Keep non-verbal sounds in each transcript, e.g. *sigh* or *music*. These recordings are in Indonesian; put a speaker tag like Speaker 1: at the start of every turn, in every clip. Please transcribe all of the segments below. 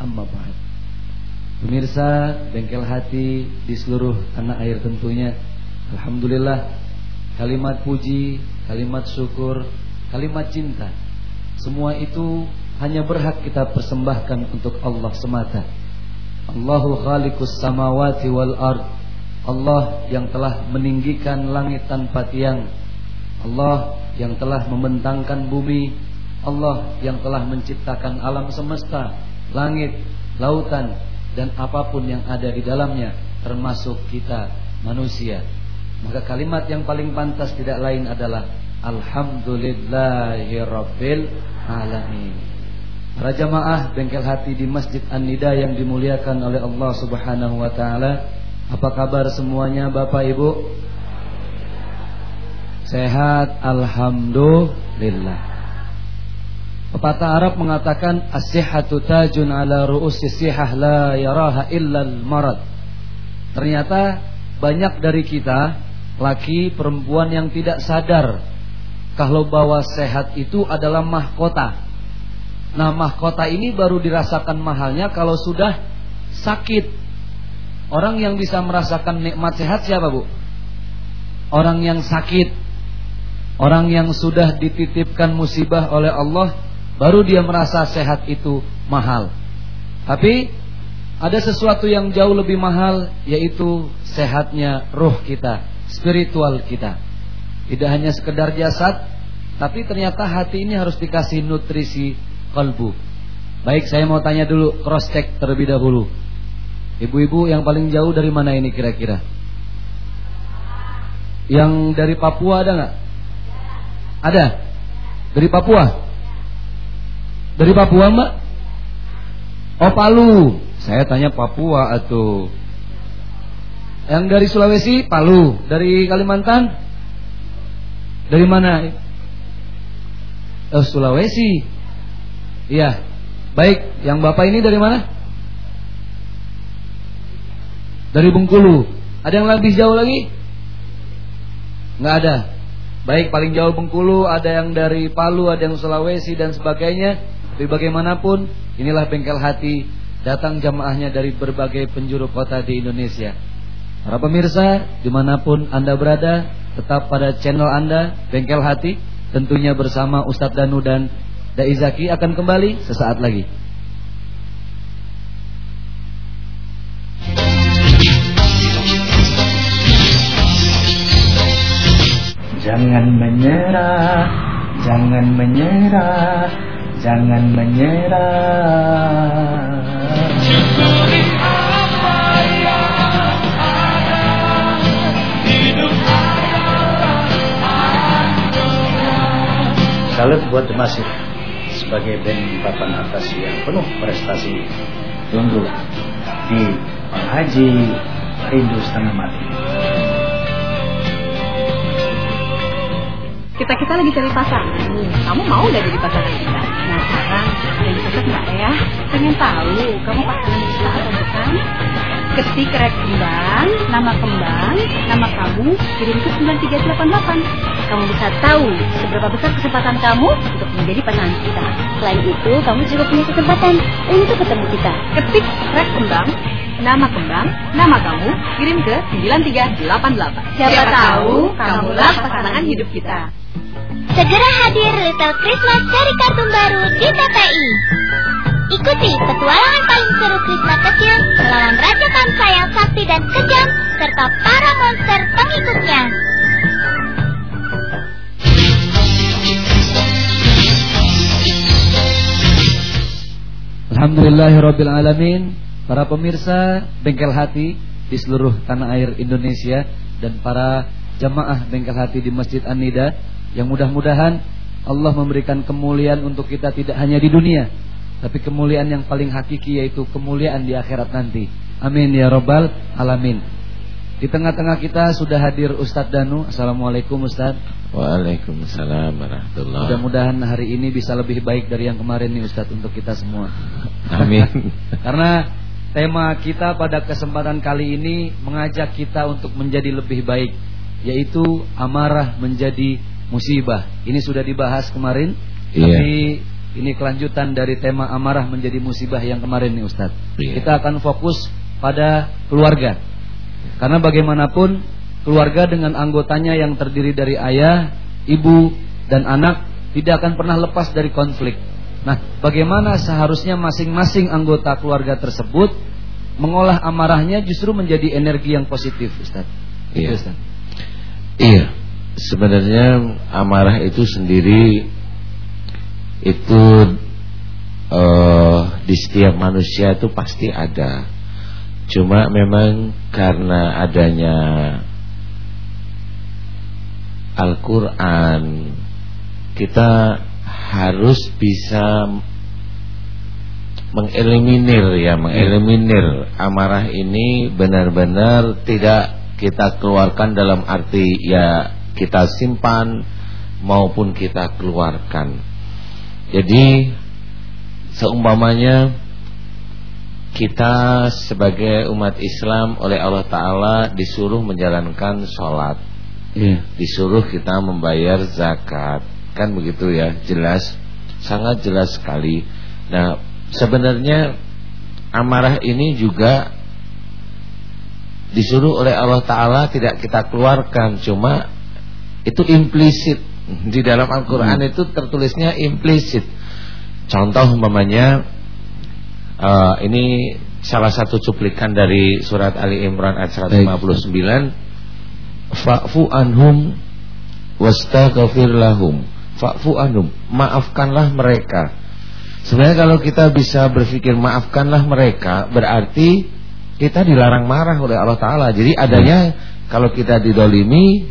Speaker 1: Amma ba'd. Pemirsa bengkel hati di seluruh tanah air tentunya. Alhamdulillah Kalimat puji, kalimat syukur, kalimat cinta Semua itu hanya berhak kita persembahkan untuk Allah semata. Allahu khaliqus samawati wal ard. Allah yang telah meninggikan langit tanpa tiang. Allah yang telah membentangkan bumi. Allah yang telah menciptakan alam semesta Langit, lautan dan apa pun yang ada di dalamnya termasuk kita manusia. Maka kalimat yang paling pantas tidak lain adalah Alhamdulillahirabbil alamin. Para jamaah bengkel hati di Masjid An-Nida yang dimuliakan oleh Allah Subhanahu wa taala. Apa kabar semuanya Bapak Ibu? Sehat alhamdulillah. Pepatah Arab mengatakan as-sihhatu tajun ala ru'usi sihah la yaraha illa al-marad. Ternyata banyak dari kita laki perempuan yang tidak sadar kalau bahwa sehat itu adalah mahkota. Nah, mahkota ini baru dirasakan mahalnya kalau sudah sakit. Orang yang bisa merasakan nikmat sehat siapa, Bu? Orang yang sakit. Orang yang sudah dititipkan musibah oleh Allah Baru dia merasa sehat itu mahal. Tapi ada sesuatu yang jauh lebih mahal yaitu sehatnya roh kita, spiritual kita. Tidak hanya sekedar jasad, tapi ternyata hati ini harus dikasih nutrisi kalbu. Baik, saya mau tanya dulu cross check terlebih dahulu. Ibu-ibu yang paling jauh dari mana ini kira-kira? Yang dari Papua ada nggak? Ada. Dari Papua? Dari Papua mbak? Oh Palu. Saya tanya Papua atau yang dari Sulawesi Palu, dari Kalimantan dari mana? Oh, Sulawesi. Iya. Baik, yang Bapak ini dari mana? Dari Bengkulu. Ada yang lebih jauh lagi? Nggak ada. Baik, paling jauh Bengkulu, ada yang dari Palu, ada yang Sulawesi dan sebagainya. Tapi bagaimanapun inilah bengkel hati datang jamaahnya dari berbagai penjuru kota di Indonesia. Para pemirsa di mana pun anda berada tetap pada channel anda bengkel hati tentunya bersama Ustadz Danu dan Daizaki akan kembali sesaat lagi.
Speaker 2: Jangan menyerah, jangan menyerah jangan menyerah. Syukuri apa yang ada, hidup Salut buat The Masif sebagai band papan atas yang penuh prestasi tunggu di Haji Rindu Setengah Mati.
Speaker 3: Kita kita lagi cari pasangan nih. Kamu mau nggak jadi pasangan kita? Nah sekarang jadi cocok nggak ya? Pengen tahu kamu pasangan kita atau bukan? Ketik rek kembang, nama kembang, nama kamu kirim ke 9388. Kamu bisa tahu seberapa besar kesempatan kamu untuk menjadi pasangan kita. Selain itu, kamu juga punya kesempatan untuk ketemu kita. Ketik rek kembang, nama kembang, nama kamu, kirim ke 9388. Siapa, Siapa tahu, kamulah pasangan hidup kita.
Speaker 4: Segera hadir Little Christmas dari kartun baru di TPI. Ikuti petualangan paling seru Christmas kecil melawan Raja Kamsa yang sakti dan kejam serta para monster pengikutnya.
Speaker 1: Alhamdulillahirrabbilalamin Para pemirsa bengkel hati di seluruh tanah air Indonesia Dan para jamaah bengkel hati di Masjid An-Nida yang mudah-mudahan Allah memberikan kemuliaan untuk kita tidak hanya di dunia tapi kemuliaan yang paling hakiki yaitu kemuliaan di akhirat nanti. Amin ya robbal alamin. Di tengah-tengah kita sudah hadir Ustadz Danu. Assalamualaikum Ustadz.
Speaker 5: Waalaikumsalam warahmatullahi
Speaker 1: Mudah-mudahan hari ini bisa lebih baik dari yang kemarin nih Ustadz untuk kita semua.
Speaker 5: Amin. *laughs*
Speaker 1: Karena tema kita pada kesempatan kali ini mengajak kita untuk menjadi lebih baik, yaitu amarah menjadi musibah. Ini sudah dibahas kemarin, yeah. tapi Ini kelanjutan dari tema amarah menjadi musibah yang kemarin nih Ustadz.
Speaker 5: Iya.
Speaker 1: Kita akan fokus pada keluarga. Karena bagaimanapun keluarga dengan anggotanya yang terdiri dari ayah, ibu, dan anak tidak akan pernah lepas dari konflik. Nah, bagaimana seharusnya masing-masing anggota keluarga tersebut mengolah amarahnya justru menjadi energi yang positif, Ustaz. Itu,
Speaker 5: Iya.
Speaker 1: Ustaz.
Speaker 5: Iya. Sebenarnya amarah itu sendiri itu eh, di setiap manusia itu pasti ada. Cuma memang karena adanya Al-Quran Kita harus bisa Mengeliminir ya Mengeliminir amarah ini benar-benar tidak kita keluarkan dalam arti ya kita simpan maupun kita keluarkan. Jadi seumpamanya kita sebagai umat Islam oleh Allah Ta'ala disuruh menjalankan sholat.
Speaker 1: Iya.
Speaker 5: Disuruh kita membayar zakat. Kan begitu ya? Jelas. Sangat jelas sekali. Nah sebenarnya Amarah ini juga Disuruh oleh Allah Ta'ala Tidak kita keluarkan. Cuma Itu implisit Di dalam Al-Quran
Speaker 1: Hmm.
Speaker 5: itu tertulisnya implisit Contoh umpamanya eh, Ini salah satu cuplikan dari surat Ali Imran ayat 159 Fa'fu anhum wastaghfir lahum. Fa'fu anhum, maafkanlah mereka. Sebenarnya kalau kita bisa berpikir maafkanlah mereka, berarti kita dilarang marah oleh Allah taala. Jadi adanya kalau kita didolimi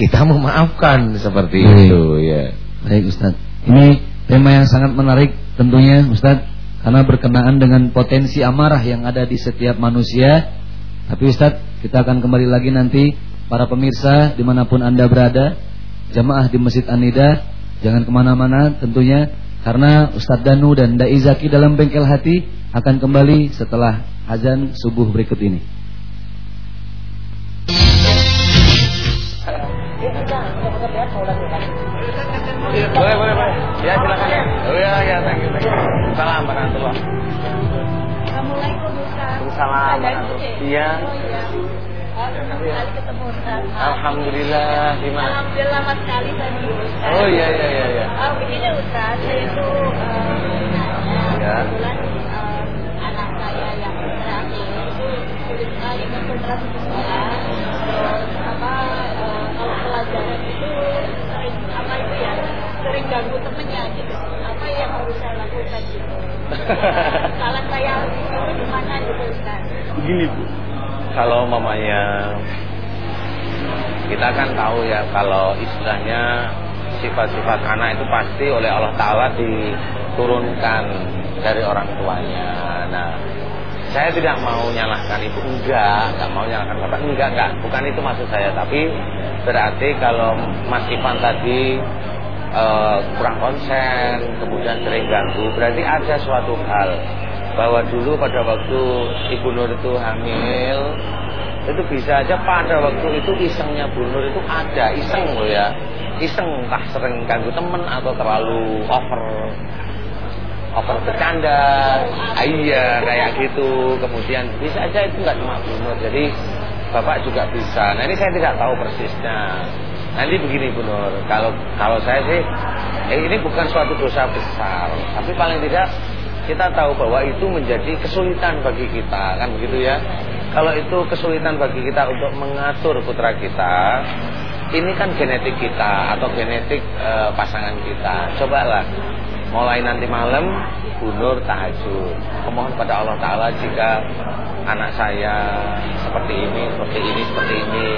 Speaker 5: kita memaafkan seperti
Speaker 1: Baik.
Speaker 5: itu ya.
Speaker 1: Baik Ustaz. Ini tema yang sangat menarik tentunya Ustaz karena berkenaan dengan potensi amarah yang ada di setiap manusia. Tapi Ustaz, kita akan kembali lagi nanti para pemirsa di mana pun anda berada, jamaah di Masjid Anida, jangan ke mana-mana tentunya karena Ustadz Danu dan Dai Zaki dalam bengkel hati akan kembali setelah azan subuh berikut ini.
Speaker 2: Boleh, boleh, boleh. Ya, silakan. Oh ya, ya, thank you, thank you. Salam warahmatullah.
Speaker 4: Assalamualaikum Ustaz.
Speaker 2: Waalaikumsalam warahmatullah. Iya.
Speaker 4: Oh iya. Sekali ketemu Ustaz.
Speaker 2: Alhamdulillah, gimana?
Speaker 4: Alhamdulillah lama sekali saya di Ustaz.
Speaker 2: Oh iya, iya, iya, iya.
Speaker 4: Oh, begini Ustaz, saya itu nanya,
Speaker 2: Ya.
Speaker 4: kebetulan eh, anak saya yang terakhir itu sulit sekali konsentrasi sekolah. Terus apa eh, kalau pelajaran itu sering ganggu temennya gitu. Apa yang harus saya lakukan gitu? *laughs* Salah saya itu di mana gitu Ustaz?
Speaker 2: Begini Bu, kalau mamanya kita kan tahu ya kalau istilahnya sifat-sifat anak itu pasti oleh Allah Ta'ala diturunkan dari orang tuanya. Nah, saya tidak mau nyalahkan ibu, enggak, enggak mau nyalahkan bapak, enggak, enggak, bukan itu maksud saya. Tapi berarti kalau Mas Ivan tadi eh, kurang konsen, kemudian sering ganggu, berarti ada suatu hal bahwa dulu pada waktu Ibu Nur itu hamil itu bisa aja pada waktu itu isengnya Bu Nur itu ada. Iseng loh ya. Iseng entah sering ganggu temen atau terlalu over over bercanda. Ah, iya kayak gitu. Kemudian bisa aja itu nggak cuma Bu Nur. Jadi bapak juga bisa. Nah ini saya tidak tahu persisnya nanti begini Bu Nur. Kalau kalau saya sih eh, ini bukan suatu dosa besar. Tapi paling tidak kita tahu bahwa itu menjadi kesulitan bagi kita. Kan begitu ya? Kalau itu kesulitan bagi kita untuk mengatur putra kita ini kan genetik kita atau genetik eh, pasangan kita. Cobalah mulai nanti malam bunur tahajud. Memohon pada Allah Ta'ala jika anak saya seperti ini seperti ini seperti ini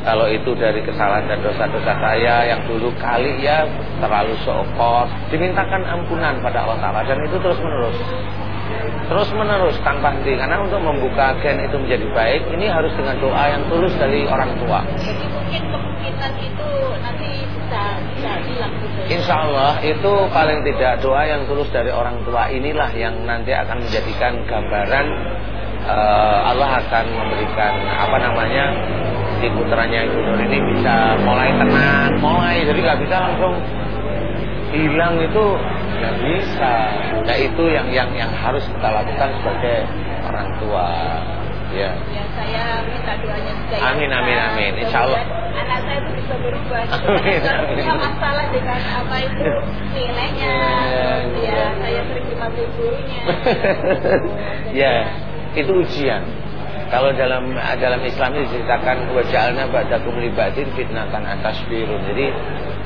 Speaker 2: kalau itu dari kesalahan dan dosa-dosa saya yang dulu kali ya terlalu sokos dimintakan ampunan pada Allah Ta'ala. Dan itu terus menerus terus menerus tanpa henti. Karena untuk membuka gen itu menjadi baik ini harus dengan doa yang tulus dari orang tua.
Speaker 4: Jadi mungkin kemungkinan itu nanti bisa bisa hilang gitu.
Speaker 2: Insya Allah itu paling tidak doa yang tulus dari orang tua inilah yang nanti akan menjadikan gambaran eh, Allah akan memberikan apa namanya si putranya Ibu Nur ini bisa mulai tenang, mulai jadi nggak bisa langsung hilang itu Nggak bisa. Nah itu yang yang yang harus kita lakukan sebagai orang tua. Ya.
Speaker 3: Ya, saya minta doanya juga. ya,
Speaker 2: Amin, amin, amin. Insya Allah.
Speaker 3: Anak saya itu bisa berubah. *laughs*
Speaker 2: Amin,
Speaker 3: punya masalah dengan apa itu nilainya. *laughs*
Speaker 2: Ya,
Speaker 3: ya,
Speaker 2: ya.
Speaker 3: saya sering dipanggil gurunya.
Speaker 2: ya, itu ujian. Kalau dalam dalam Islam itu diceritakan wajalna ba'dakum libatin fitnatan atas birun. Jadi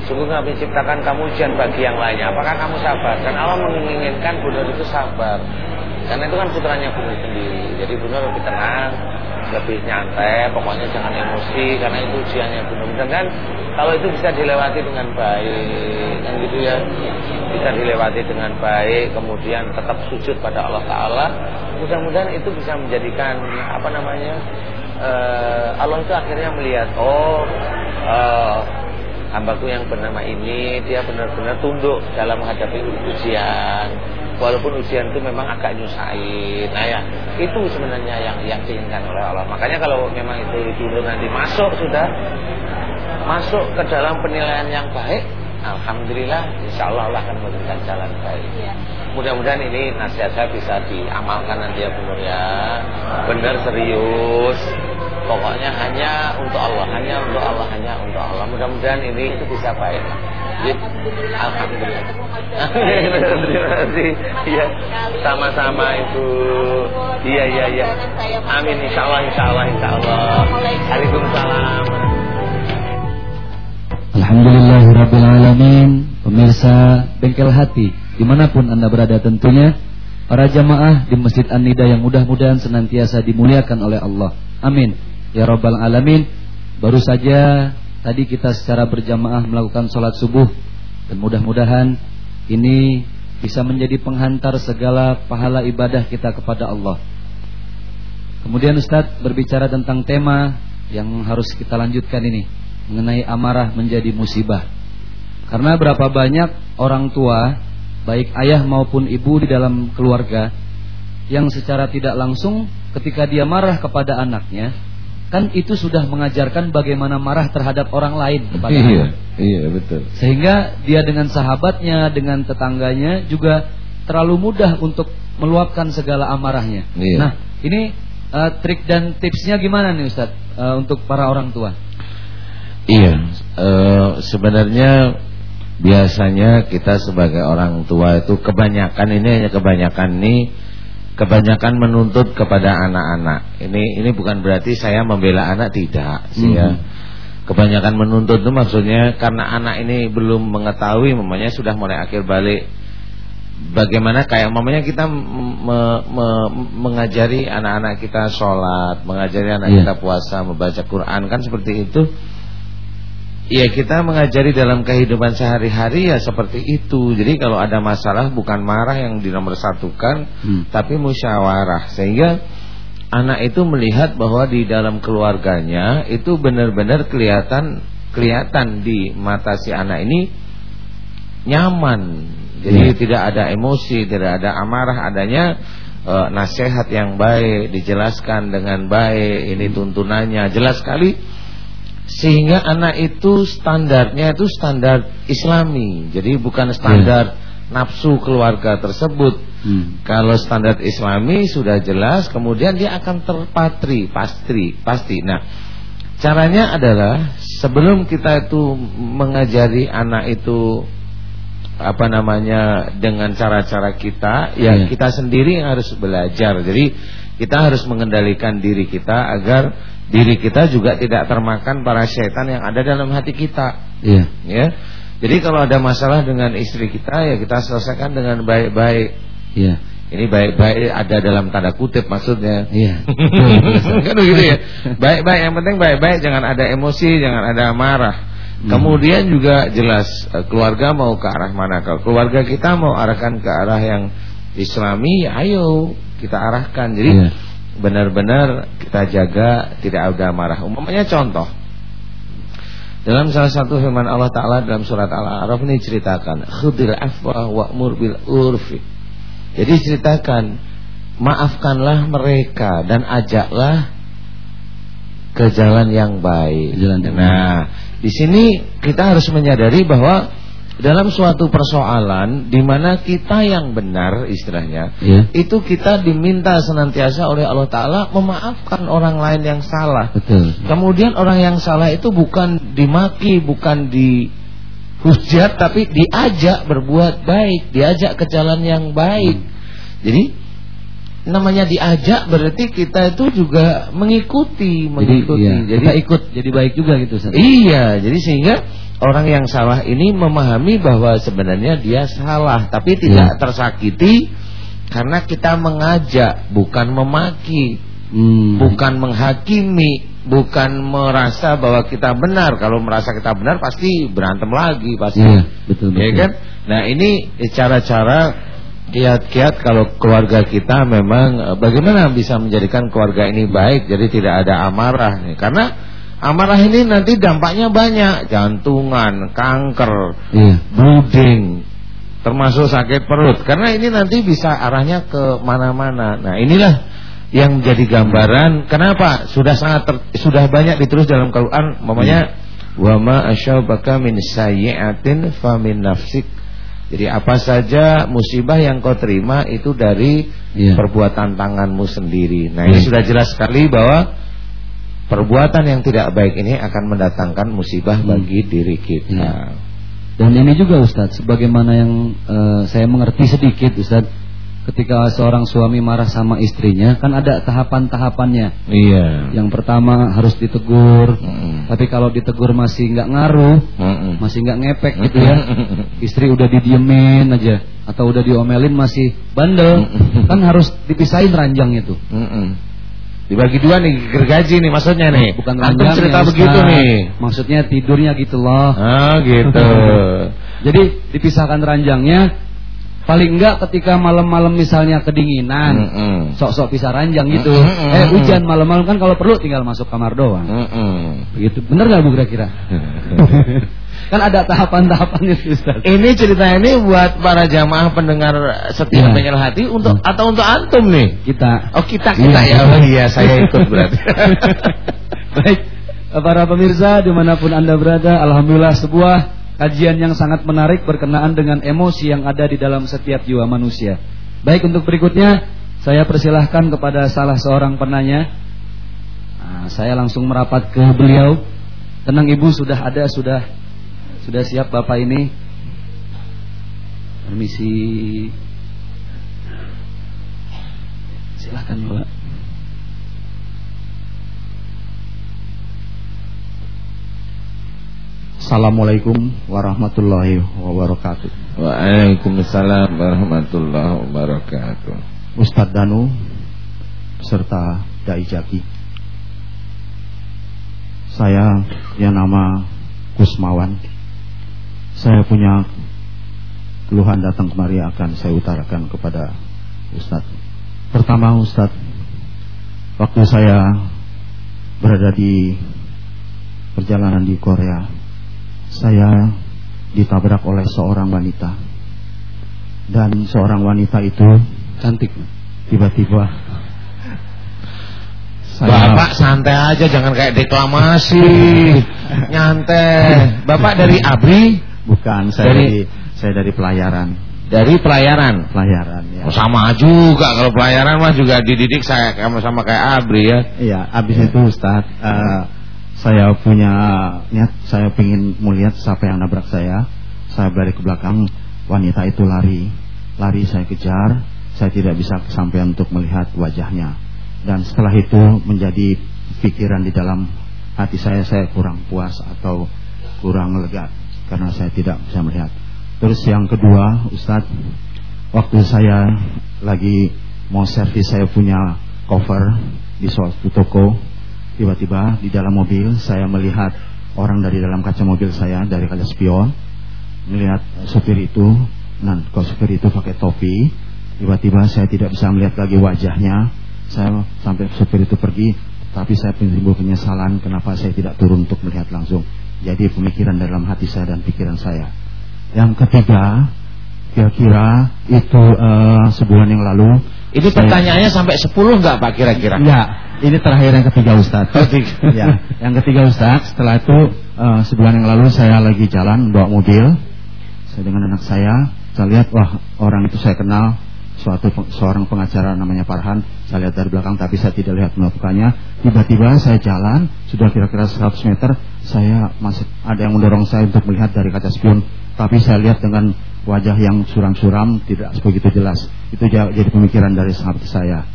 Speaker 2: sungguh kami ciptakan kamu ujian bagi yang lainnya. Apakah kamu sabar? Dan Allah menginginkan Bunur itu sabar. Karena itu kan putranya Bunur sendiri. Jadi Bunur lebih tenang, lebih nyantai, pokoknya jangan emosi karena itu ujiannya Bunur. Dan kan kalau itu bisa dilewati dengan baik, kan gitu ya. Bisa dilewati dengan baik, kemudian tetap sujud pada Allah Taala. Mudah-mudahan itu bisa menjadikan apa namanya? eh, Allah itu akhirnya melihat oh eh, hambaku yang bernama ini dia benar-benar tunduk dalam menghadapi ujian walaupun ujian itu memang agak nyusahin nah ya itu sebenarnya yang yang diinginkan oleh Allah makanya kalau memang itu dulu nanti masuk sudah masuk ke dalam penilaian yang baik Alhamdulillah insya Allah Allah akan memberikan jalan baik
Speaker 3: Iya.
Speaker 2: Mudah-mudahan ini nasihat saya bisa diamalkan nanti ya benar ya. Benar serius. Pokoknya hanya untuk Allah, hanya untuk Allah, hanya untuk Allah. Mudah-mudahan ini itu bisa baik. Alhamdulillah. Terima kasih. Iya, sama-sama itu. Iya, iya, iya. Amin. Insya Allah, insya Allah, insya Allah. Waalaikumsalam.
Speaker 1: Alhamdulillahirrabbilalamin Pemirsa Bengkel Hati Di mana pun anda berada tentunya Para jamaah di Masjid An-Nida yang mudah-mudahan senantiasa dimuliakan oleh Allah. Amin. Ya Rabbal Alamin Baru saja tadi kita secara berjamaah melakukan sholat subuh Dan mudah-mudahan ini bisa menjadi penghantar segala pahala ibadah kita kepada Allah. Kemudian Ustadz berbicara tentang tema yang harus kita lanjutkan ini mengenai amarah menjadi musibah. Karena berapa banyak orang tua, baik ayah maupun ibu di dalam keluarga yang secara tidak langsung ketika dia marah kepada anaknya, kan itu sudah mengajarkan bagaimana marah terhadap orang lain kepada
Speaker 5: Iya,
Speaker 1: anak.
Speaker 5: iya betul.
Speaker 1: Sehingga dia dengan sahabatnya, dengan tetangganya juga terlalu mudah untuk meluapkan segala amarahnya.
Speaker 5: Iya.
Speaker 1: Nah, ini eh, trik dan tipsnya gimana nih Ustadz eh, untuk para orang tua?
Speaker 5: Iya, eh, sebenarnya biasanya kita sebagai orang tua itu kebanyakan ini hanya kebanyakan ini kebanyakan menuntut kepada anak-anak. Ini ini bukan berarti saya membela anak tidak, sih ya. Kebanyakan menuntut itu maksudnya karena anak ini belum mengetahui, mamanya sudah mulai akhir balik. Bagaimana kayak mamanya kita me- me- mengajari anak-anak kita sholat, mengajari anak
Speaker 1: Iya.
Speaker 5: kita puasa, membaca Quran kan seperti itu. Ya kita mengajari dalam kehidupan sehari-hari ya seperti itu. Jadi kalau ada masalah bukan marah yang dinomorsatukan,
Speaker 1: Hmm.
Speaker 5: tapi musyawarah. Sehingga anak itu melihat bahwa di dalam keluarganya itu benar-benar kelihatan kelihatan di mata si anak ini nyaman. Jadi
Speaker 1: Iya.
Speaker 5: tidak ada emosi, tidak ada amarah, adanya eh, nasihat yang baik, dijelaskan dengan baik, ini tuntunannya jelas sekali sehingga anak itu standarnya itu standar islami. Jadi bukan standar nafsu keluarga tersebut.
Speaker 1: Hmm.
Speaker 5: kalau standar islami sudah jelas kemudian dia akan terpatri pasti pasti. Nah caranya adalah sebelum kita itu mengajari anak itu apa namanya dengan cara-cara kita ya
Speaker 1: Iya.
Speaker 5: kita sendiri harus belajar. Jadi kita harus mengendalikan diri kita agar diri kita juga tidak termakan para setan yang ada dalam hati kita
Speaker 1: Iya.
Speaker 5: ya jadi kalau ada masalah dengan istri kita ya kita selesaikan dengan baik-baik
Speaker 1: Iya.
Speaker 5: ini baik-baik ada dalam tanda kutip maksudnya
Speaker 1: Iya. *laughs*
Speaker 5: kan begitu ya baik-baik yang penting baik-baik jangan ada emosi jangan ada marah
Speaker 1: Hmm.
Speaker 5: kemudian juga jelas eh, keluarga mau ke arah mana kalau keluarga kita mau arahkan ke arah yang islami ayo kita arahkan jadi
Speaker 1: Iya.
Speaker 5: Benar-benar kita jaga tidak ada marah. Umpamanya contoh. Dalam salah satu firman Allah Ta'ala dalam surat Al-A'raf ini ceritakan Khudil afwa wa'mur bil urfi. Jadi ceritakan Maafkanlah mereka dan ajaklah ke jalan yang baik.
Speaker 1: Jalan yang
Speaker 5: nah, di sini kita harus menyadari bahwa dalam suatu persoalan di mana kita yang benar istilahnya
Speaker 1: Iya.
Speaker 5: itu kita diminta senantiasa oleh Allah Taala memaafkan orang lain yang salah.
Speaker 1: Betul.
Speaker 5: Kemudian orang yang salah itu bukan dimaki, bukan dihujat, tapi diajak berbuat baik, diajak ke jalan yang baik. Jadi namanya diajak berarti kita itu juga mengikuti,
Speaker 1: Jadi,
Speaker 5: mengikuti.
Speaker 1: iya,
Speaker 5: Jadi
Speaker 1: kita ikut jadi baik juga gitu Ustaz.
Speaker 5: Iya, jadi sehingga orang yang salah ini memahami bahwa sebenarnya dia salah, tapi tidak
Speaker 1: Iya.
Speaker 5: tersakiti karena kita mengajak, bukan memaki,
Speaker 1: Hmm.
Speaker 5: bukan menghakimi, bukan merasa bahwa kita benar. Kalau merasa kita benar pasti berantem lagi, pasti.
Speaker 1: Iya, betul
Speaker 5: Ya
Speaker 1: betul.
Speaker 5: kan? Nah, ini cara-cara kiat-kiat kalau keluarga kita memang eh, bagaimana bisa menjadikan keluarga ini baik jadi tidak ada amarah nih. Karena amarah ini nanti dampaknya banyak, jantungan, kanker,
Speaker 1: Iya.
Speaker 5: bleeding, termasuk sakit perut. Karena ini nanti bisa arahnya ke mana-mana. Nah, inilah yang menjadi gambaran kenapa sudah sangat ter- sudah banyak ditulis dalam Quran mamanya wa ma asyabaka min sayyi'atin fa min nafsik. Jadi apa saja musibah yang kau terima itu dari
Speaker 1: Iya.
Speaker 5: perbuatan tanganmu sendiri. Nah, ini
Speaker 1: Iya.
Speaker 5: sudah jelas sekali bahwa perbuatan yang tidak baik ini akan mendatangkan musibah
Speaker 1: Hmm.
Speaker 5: bagi diri kita.
Speaker 1: Iya. Dan ini juga Ustadz, sebagaimana yang eh, saya mengerti sedikit Ustadz, ketika seorang suami marah sama istrinya, kan ada tahapan-tahapannya.
Speaker 5: Iya.
Speaker 1: Yang pertama harus ditegur,
Speaker 5: Mm-mm.
Speaker 1: tapi kalau ditegur masih nggak ngaruh,
Speaker 5: Mm-mm.
Speaker 1: masih nggak ngepek gitu ya, *laughs* istri udah didiemin aja, atau udah diomelin masih bandel, kan harus dipisahin ranjang itu.
Speaker 5: Mm-mm. Dibagi dua nih gergaji nih maksudnya nih.
Speaker 1: Bukan
Speaker 5: Antum cerita
Speaker 1: ya,
Speaker 5: begitu nih.
Speaker 1: Maksudnya tidurnya gitu loh.
Speaker 5: Ah gitu. *laughs*
Speaker 1: Jadi dipisahkan ranjangnya paling enggak ketika malam-malam misalnya kedinginan, sok-sok pisah ranjang gitu.
Speaker 5: Mm-mm.
Speaker 1: Eh hujan malam-malam kan kalau perlu tinggal masuk kamar doang.
Speaker 5: Mm-mm.
Speaker 1: Begitu. Bener nggak Bu kira-kira? *laughs* kan ada tahapan-tahapannya Ustaz.
Speaker 5: Ini cerita ini buat para jamaah pendengar setia
Speaker 1: Iya.
Speaker 5: penyelah hati untuk
Speaker 1: Hmm.
Speaker 5: atau untuk antum nih.
Speaker 1: Kita
Speaker 5: Oh kita kita
Speaker 1: Iya.
Speaker 5: ya. Oh *laughs* iya saya ikut *laughs* berarti. *laughs*
Speaker 1: Baik, para pemirsa di mana pun anda berada, alhamdulillah sebuah kajian yang sangat menarik berkenaan dengan emosi yang ada di dalam setiap jiwa manusia. Baik untuk berikutnya, saya persilahkan kepada salah seorang penanya. Nah, saya langsung merapat ke beliau. Tenang ibu sudah ada, sudah sudah siap bapak ini. Permisi. Silahkan bapak.
Speaker 6: Assalamualaikum warahmatullahi wabarakatuh.
Speaker 5: Waalaikumsalam warahmatullahi wabarakatuh.
Speaker 6: Ustadz Danu serta Dai Jaki. Saya yang nama Kusmawan. Saya punya keluhan datang kemari akan saya utarakan kepada Ustadz. Pertama Ustadz, waktu saya berada di perjalanan di Korea, saya ditabrak oleh seorang wanita. Dan seorang wanita itu
Speaker 1: Cantik.
Speaker 6: tiba-tiba
Speaker 5: Bapak santai aja jangan kayak deklamasi. *laughs* Nyantai. Bapak dari ABRI
Speaker 6: bukan saya
Speaker 5: Dari-
Speaker 6: dari, saya dari pelayaran
Speaker 5: dari pelayaran.
Speaker 6: pelayaran ya.
Speaker 5: Oh, sama juga kalau pelayaran mah juga dididik saya sama sama kayak ABRI ya.
Speaker 6: Iya, habis itu Ustaz eh, saya punya niat saya ingin melihat siapa yang nabrak saya. Saya berlari ke belakang, wanita itu lari. Lari saya kejar, saya tidak bisa kesampaian untuk melihat wajahnya. Dan setelah itu menjadi pikiran di dalam hati saya saya kurang puas atau kurang lega karena saya tidak bisa melihat. Terus yang kedua, Ustadz, waktu saya lagi mau servis saya punya cover di suatu toko, tiba-tiba di dalam mobil saya melihat orang dari dalam kaca mobil saya dari kaca spion melihat sopir itu, nah kok sopir itu pakai topi, tiba-tiba saya tidak bisa melihat lagi wajahnya, saya sampai sopir itu pergi, tapi saya timbul penyesalan kenapa saya tidak turun untuk melihat langsung. Jadi pemikiran dalam hati saya dan pikiran saya. Yang ketiga, kira-kira itu eh, sebulan yang lalu.
Speaker 5: Ini
Speaker 6: saya-
Speaker 5: pertanyaannya sampai 10 enggak Pak kira-kira?
Speaker 6: Ya, ini terakhir yang ketiga Ustaz.
Speaker 5: Oh, *laughs*
Speaker 6: ya, yang ketiga Ustaz. Setelah itu eh, sebulan yang lalu saya lagi jalan bawa mobil. saya dengan anak saya, saya lihat wah orang itu saya kenal suatu seorang pengacara namanya Farhan. Saya lihat dari belakang tapi saya tidak lihat melakukannya. Tiba-tiba saya jalan sudah kira-kira 100 meter saya masih ada yang mendorong saya untuk melihat dari kaca spion. Tapi saya lihat dengan wajah yang suram-suram tidak begitu jelas. Itu jadi pemikiran dari sahabat saya.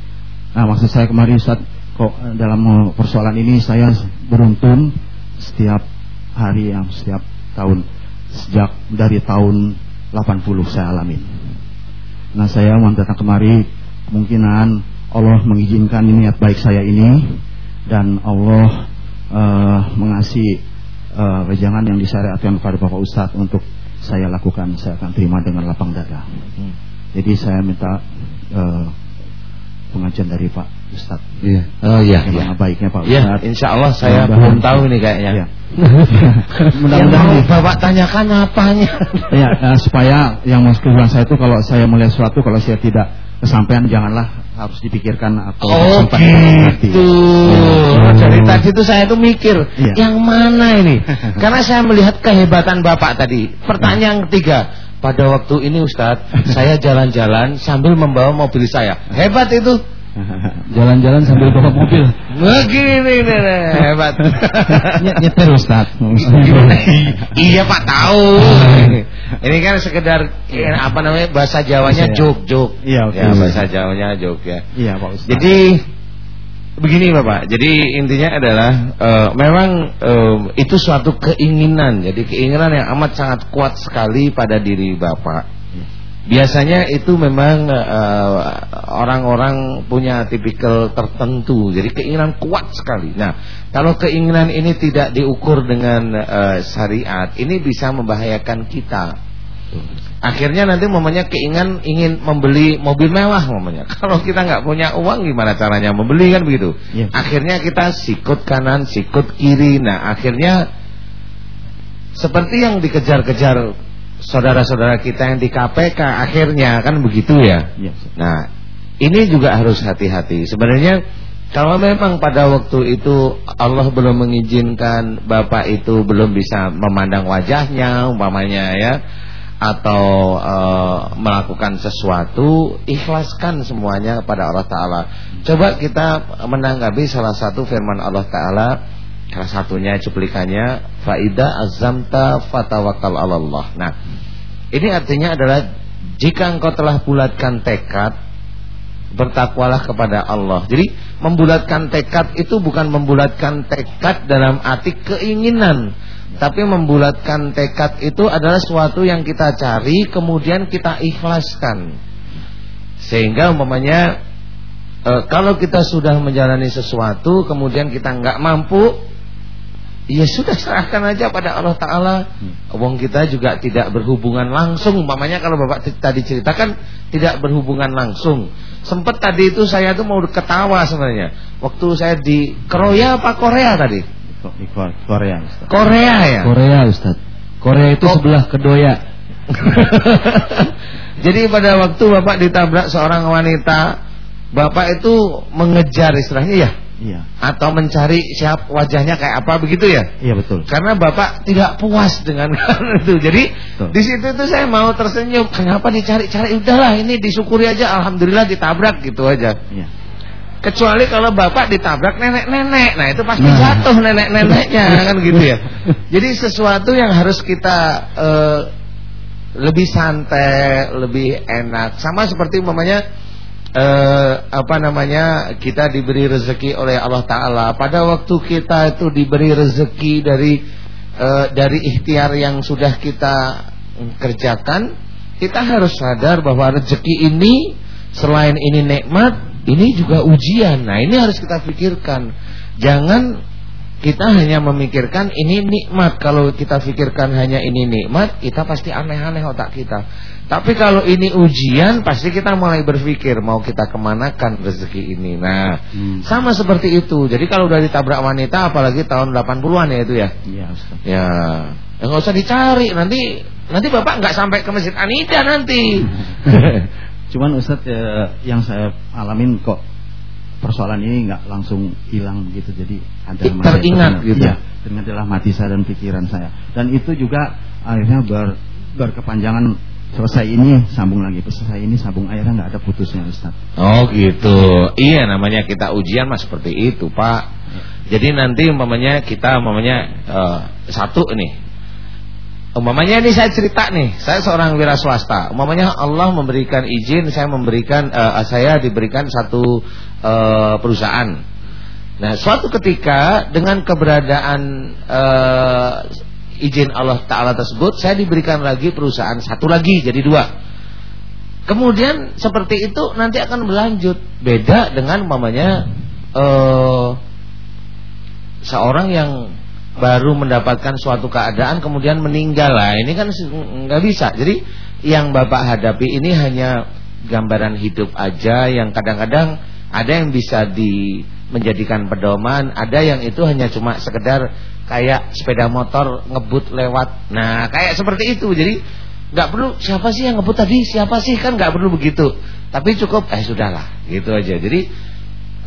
Speaker 6: Nah maksud saya kemarin Ustaz kok dalam persoalan ini saya beruntung setiap hari yang setiap tahun. Sejak dari tahun 80 saya alami Nah saya mau datang kemari kemungkinan Allah mengizinkan niat baik saya ini dan Allah uh, mengasih uh, yang disyariatkan kepada Bapak Ustadz untuk saya lakukan saya akan terima dengan lapang dada. Hmm. Jadi saya minta uh, pengajian dari Pak Ustadz.
Speaker 5: Iya. Oh iya. iya.
Speaker 6: baiknya Pak
Speaker 5: iya, Ustadz. Iya. Insya Allah saya belum tahu nih kayaknya. Iya. *laughs* Mudah-mudahan Bapak tanyakan apanya. *laughs*
Speaker 6: ya, uh, supaya yang mau kebutuhan saya itu kalau saya melihat sesuatu kalau saya tidak kesampaian janganlah harus dipikirkan atau
Speaker 5: oh, gitu. Ya, Dari tadi itu saya tuh mikir ya. yang mana ini? *laughs* Karena saya melihat kehebatan Bapak tadi. Pertanyaan ketiga, pada waktu ini Ustadz, saya jalan-jalan sambil membawa mobil saya. Hebat itu. *laughs*
Speaker 6: Jalan-jalan sambil bawa mobil.
Speaker 5: Begini nih, hebat. *laughs*
Speaker 6: Nyetir Ustaz. *laughs*
Speaker 5: iya Pak tahu. Ini kan sekedar ya, apa namanya bahasa Jawanya jok-jok.
Speaker 6: Iya,
Speaker 5: Ya, bahasa Jawanya jok ya.
Speaker 6: Iya, Pak Ustaz.
Speaker 5: Jadi begini Bapak. Jadi intinya adalah uh, memang uh, itu suatu keinginan. Jadi keinginan yang amat sangat kuat sekali pada diri Bapak Biasanya itu memang eh, orang-orang uh, punya tipikal tertentu, jadi keinginan kuat sekali. Nah, kalau keinginan ini tidak diukur dengan uh, syariat, ini bisa membahayakan kita. Akhirnya nanti momennya keinginan ingin membeli mobil mewah momennya. *laughs* Kalau kita nggak punya uang gimana caranya membeli kan begitu. Ya. Akhirnya kita sikut kanan, sikut kiri. Nah, akhirnya seperti yang dikejar-kejar saudara-saudara kita yang di KPK akhirnya kan begitu ya. ya. Nah, ini juga harus hati-hati. Sebenarnya kalau memang pada waktu itu Allah belum mengizinkan Bapak itu belum bisa memandang wajahnya umpamanya ya atau e, melakukan sesuatu ikhlaskan semuanya kepada Allah taala. Coba kita menanggapi salah satu firman Allah taala Salah satunya cuplikannya faida azamta fatawakal Allah. Nah, ini artinya adalah jika engkau telah bulatkan tekad bertakwalah kepada Allah. Jadi membulatkan tekad itu bukan membulatkan tekad dalam arti keinginan, tapi membulatkan tekad itu adalah suatu yang kita cari kemudian kita ikhlaskan. Sehingga umpamanya e, kalau kita sudah menjalani sesuatu kemudian kita nggak mampu Ya sudah serahkan aja pada Allah Ta'ala Wong kita juga tidak berhubungan langsung Umpamanya kalau Bapak tadi ceritakan Tidak berhubungan langsung Sempat tadi itu saya tuh mau ketawa sebenarnya Waktu saya di Korea apa Korea tadi?
Speaker 6: Di Korea Ustaz.
Speaker 5: Korea ya?
Speaker 6: Korea Ustaz Korea itu Kok? sebelah kedoya *laughs*
Speaker 5: Jadi pada waktu Bapak ditabrak seorang wanita Bapak itu mengejar istilahnya ya
Speaker 6: Iya.
Speaker 5: Atau mencari siap wajahnya kayak apa begitu ya?
Speaker 6: Iya betul.
Speaker 5: Karena bapak tidak puas dengan *laughs* itu. Jadi betul. di situ itu saya mau tersenyum. Kenapa dicari-cari? Udahlah ini disyukuri aja. Alhamdulillah ditabrak gitu aja. Iya. Kecuali kalau bapak ditabrak nenek-nenek, nah itu pasti nah. jatuh nenek-neneknya *laughs* kan gitu ya. Jadi sesuatu yang harus kita uh, lebih santai, lebih enak. Sama seperti umpamanya eh, apa namanya kita diberi rezeki oleh Allah Taala. Pada waktu kita itu diberi rezeki dari eh, dari ikhtiar yang sudah kita kerjakan, kita harus sadar bahwa rezeki ini selain ini nikmat, ini juga ujian. Nah ini harus kita pikirkan. Jangan kita hanya memikirkan ini nikmat. Kalau kita pikirkan hanya ini nikmat Kita pasti aneh-aneh otak kita. Tapi kalau ini ujian Pasti kita mulai berpikir Mau kita kemanakan rezeki ini? Nah hmm. sama seperti itu. Jadi kalau udah ditabrak wanita Apalagi tahun 80an ya itu ya?
Speaker 6: Iya
Speaker 5: Ya. Ya nggak usah dicari. Nanti nanti bapak nggak sampai ke masjid Anida nanti. *laughs*
Speaker 6: Cuman Ustadz ya, yang saya alamin kok persoalan ini nggak langsung hilang gitu jadi
Speaker 5: ada teringat gitu
Speaker 6: ya teringat dalam hati saya dan pikiran saya dan itu juga akhirnya ber, berkepanjangan selesai ini sambung lagi selesai ini sambung airnya nggak ada putusnya Ustaz.
Speaker 5: Oh gitu. Iya namanya kita ujian mas seperti itu Pak. Jadi nanti umpamanya kita umpamanya uh, satu nih Umpamanya ini saya cerita nih, saya seorang wira swasta. Umpamanya Allah memberikan izin, saya memberikan uh, saya diberikan satu uh, perusahaan. Nah, suatu ketika dengan keberadaan uh, izin Allah Taala tersebut, saya diberikan lagi perusahaan satu lagi, jadi dua. Kemudian seperti itu nanti akan berlanjut. Beda dengan umpamanya uh, seorang yang baru mendapatkan suatu keadaan kemudian meninggal lah ini kan nggak bisa jadi yang bapak hadapi ini hanya gambaran hidup aja yang kadang-kadang ada yang bisa di menjadikan pedoman ada yang itu hanya cuma sekedar kayak sepeda motor ngebut lewat. Nah kayak seperti itu. Jadi nggak perlu siapa sih yang ngebut tadi? Siapa sih? Kan nggak perlu begitu. Tapi cukup eh sudahlah. Gitu aja. Jadi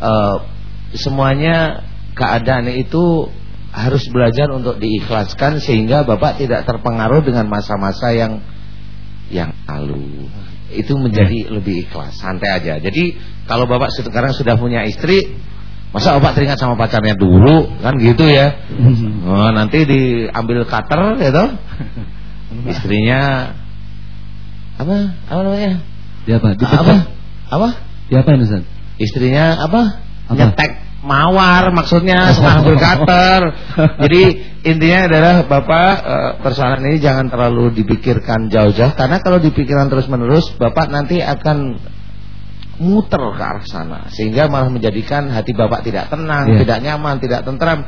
Speaker 5: uh, semuanya keadaan itu harus belajar untuk diikhlaskan sehingga Bapak tidak terpengaruh dengan masa-masa yang yang lalu. Itu menjadi ya. lebih ikhlas, santai aja. Jadi kalau Bapak sekarang sudah punya istri, masa Bapak teringat sama pacarnya dulu, kan gitu ya. Oh, nanti diambil cutter gitu. *laughs* Istrinya apa? Apa namanya?
Speaker 1: Dia apa?
Speaker 5: Apa? Apa?
Speaker 1: Dia apa Ustaz?
Speaker 5: Istrinya apa? apa? Nyetek mawar maksudnya setengah berkater. *laughs* Jadi intinya adalah Bapak eh, persoalan ini jangan terlalu dipikirkan jauh-jauh karena kalau dipikirkan terus-menerus Bapak nanti akan muter ke arah sana sehingga malah menjadikan hati Bapak tidak tenang, yeah. tidak nyaman, tidak tentram.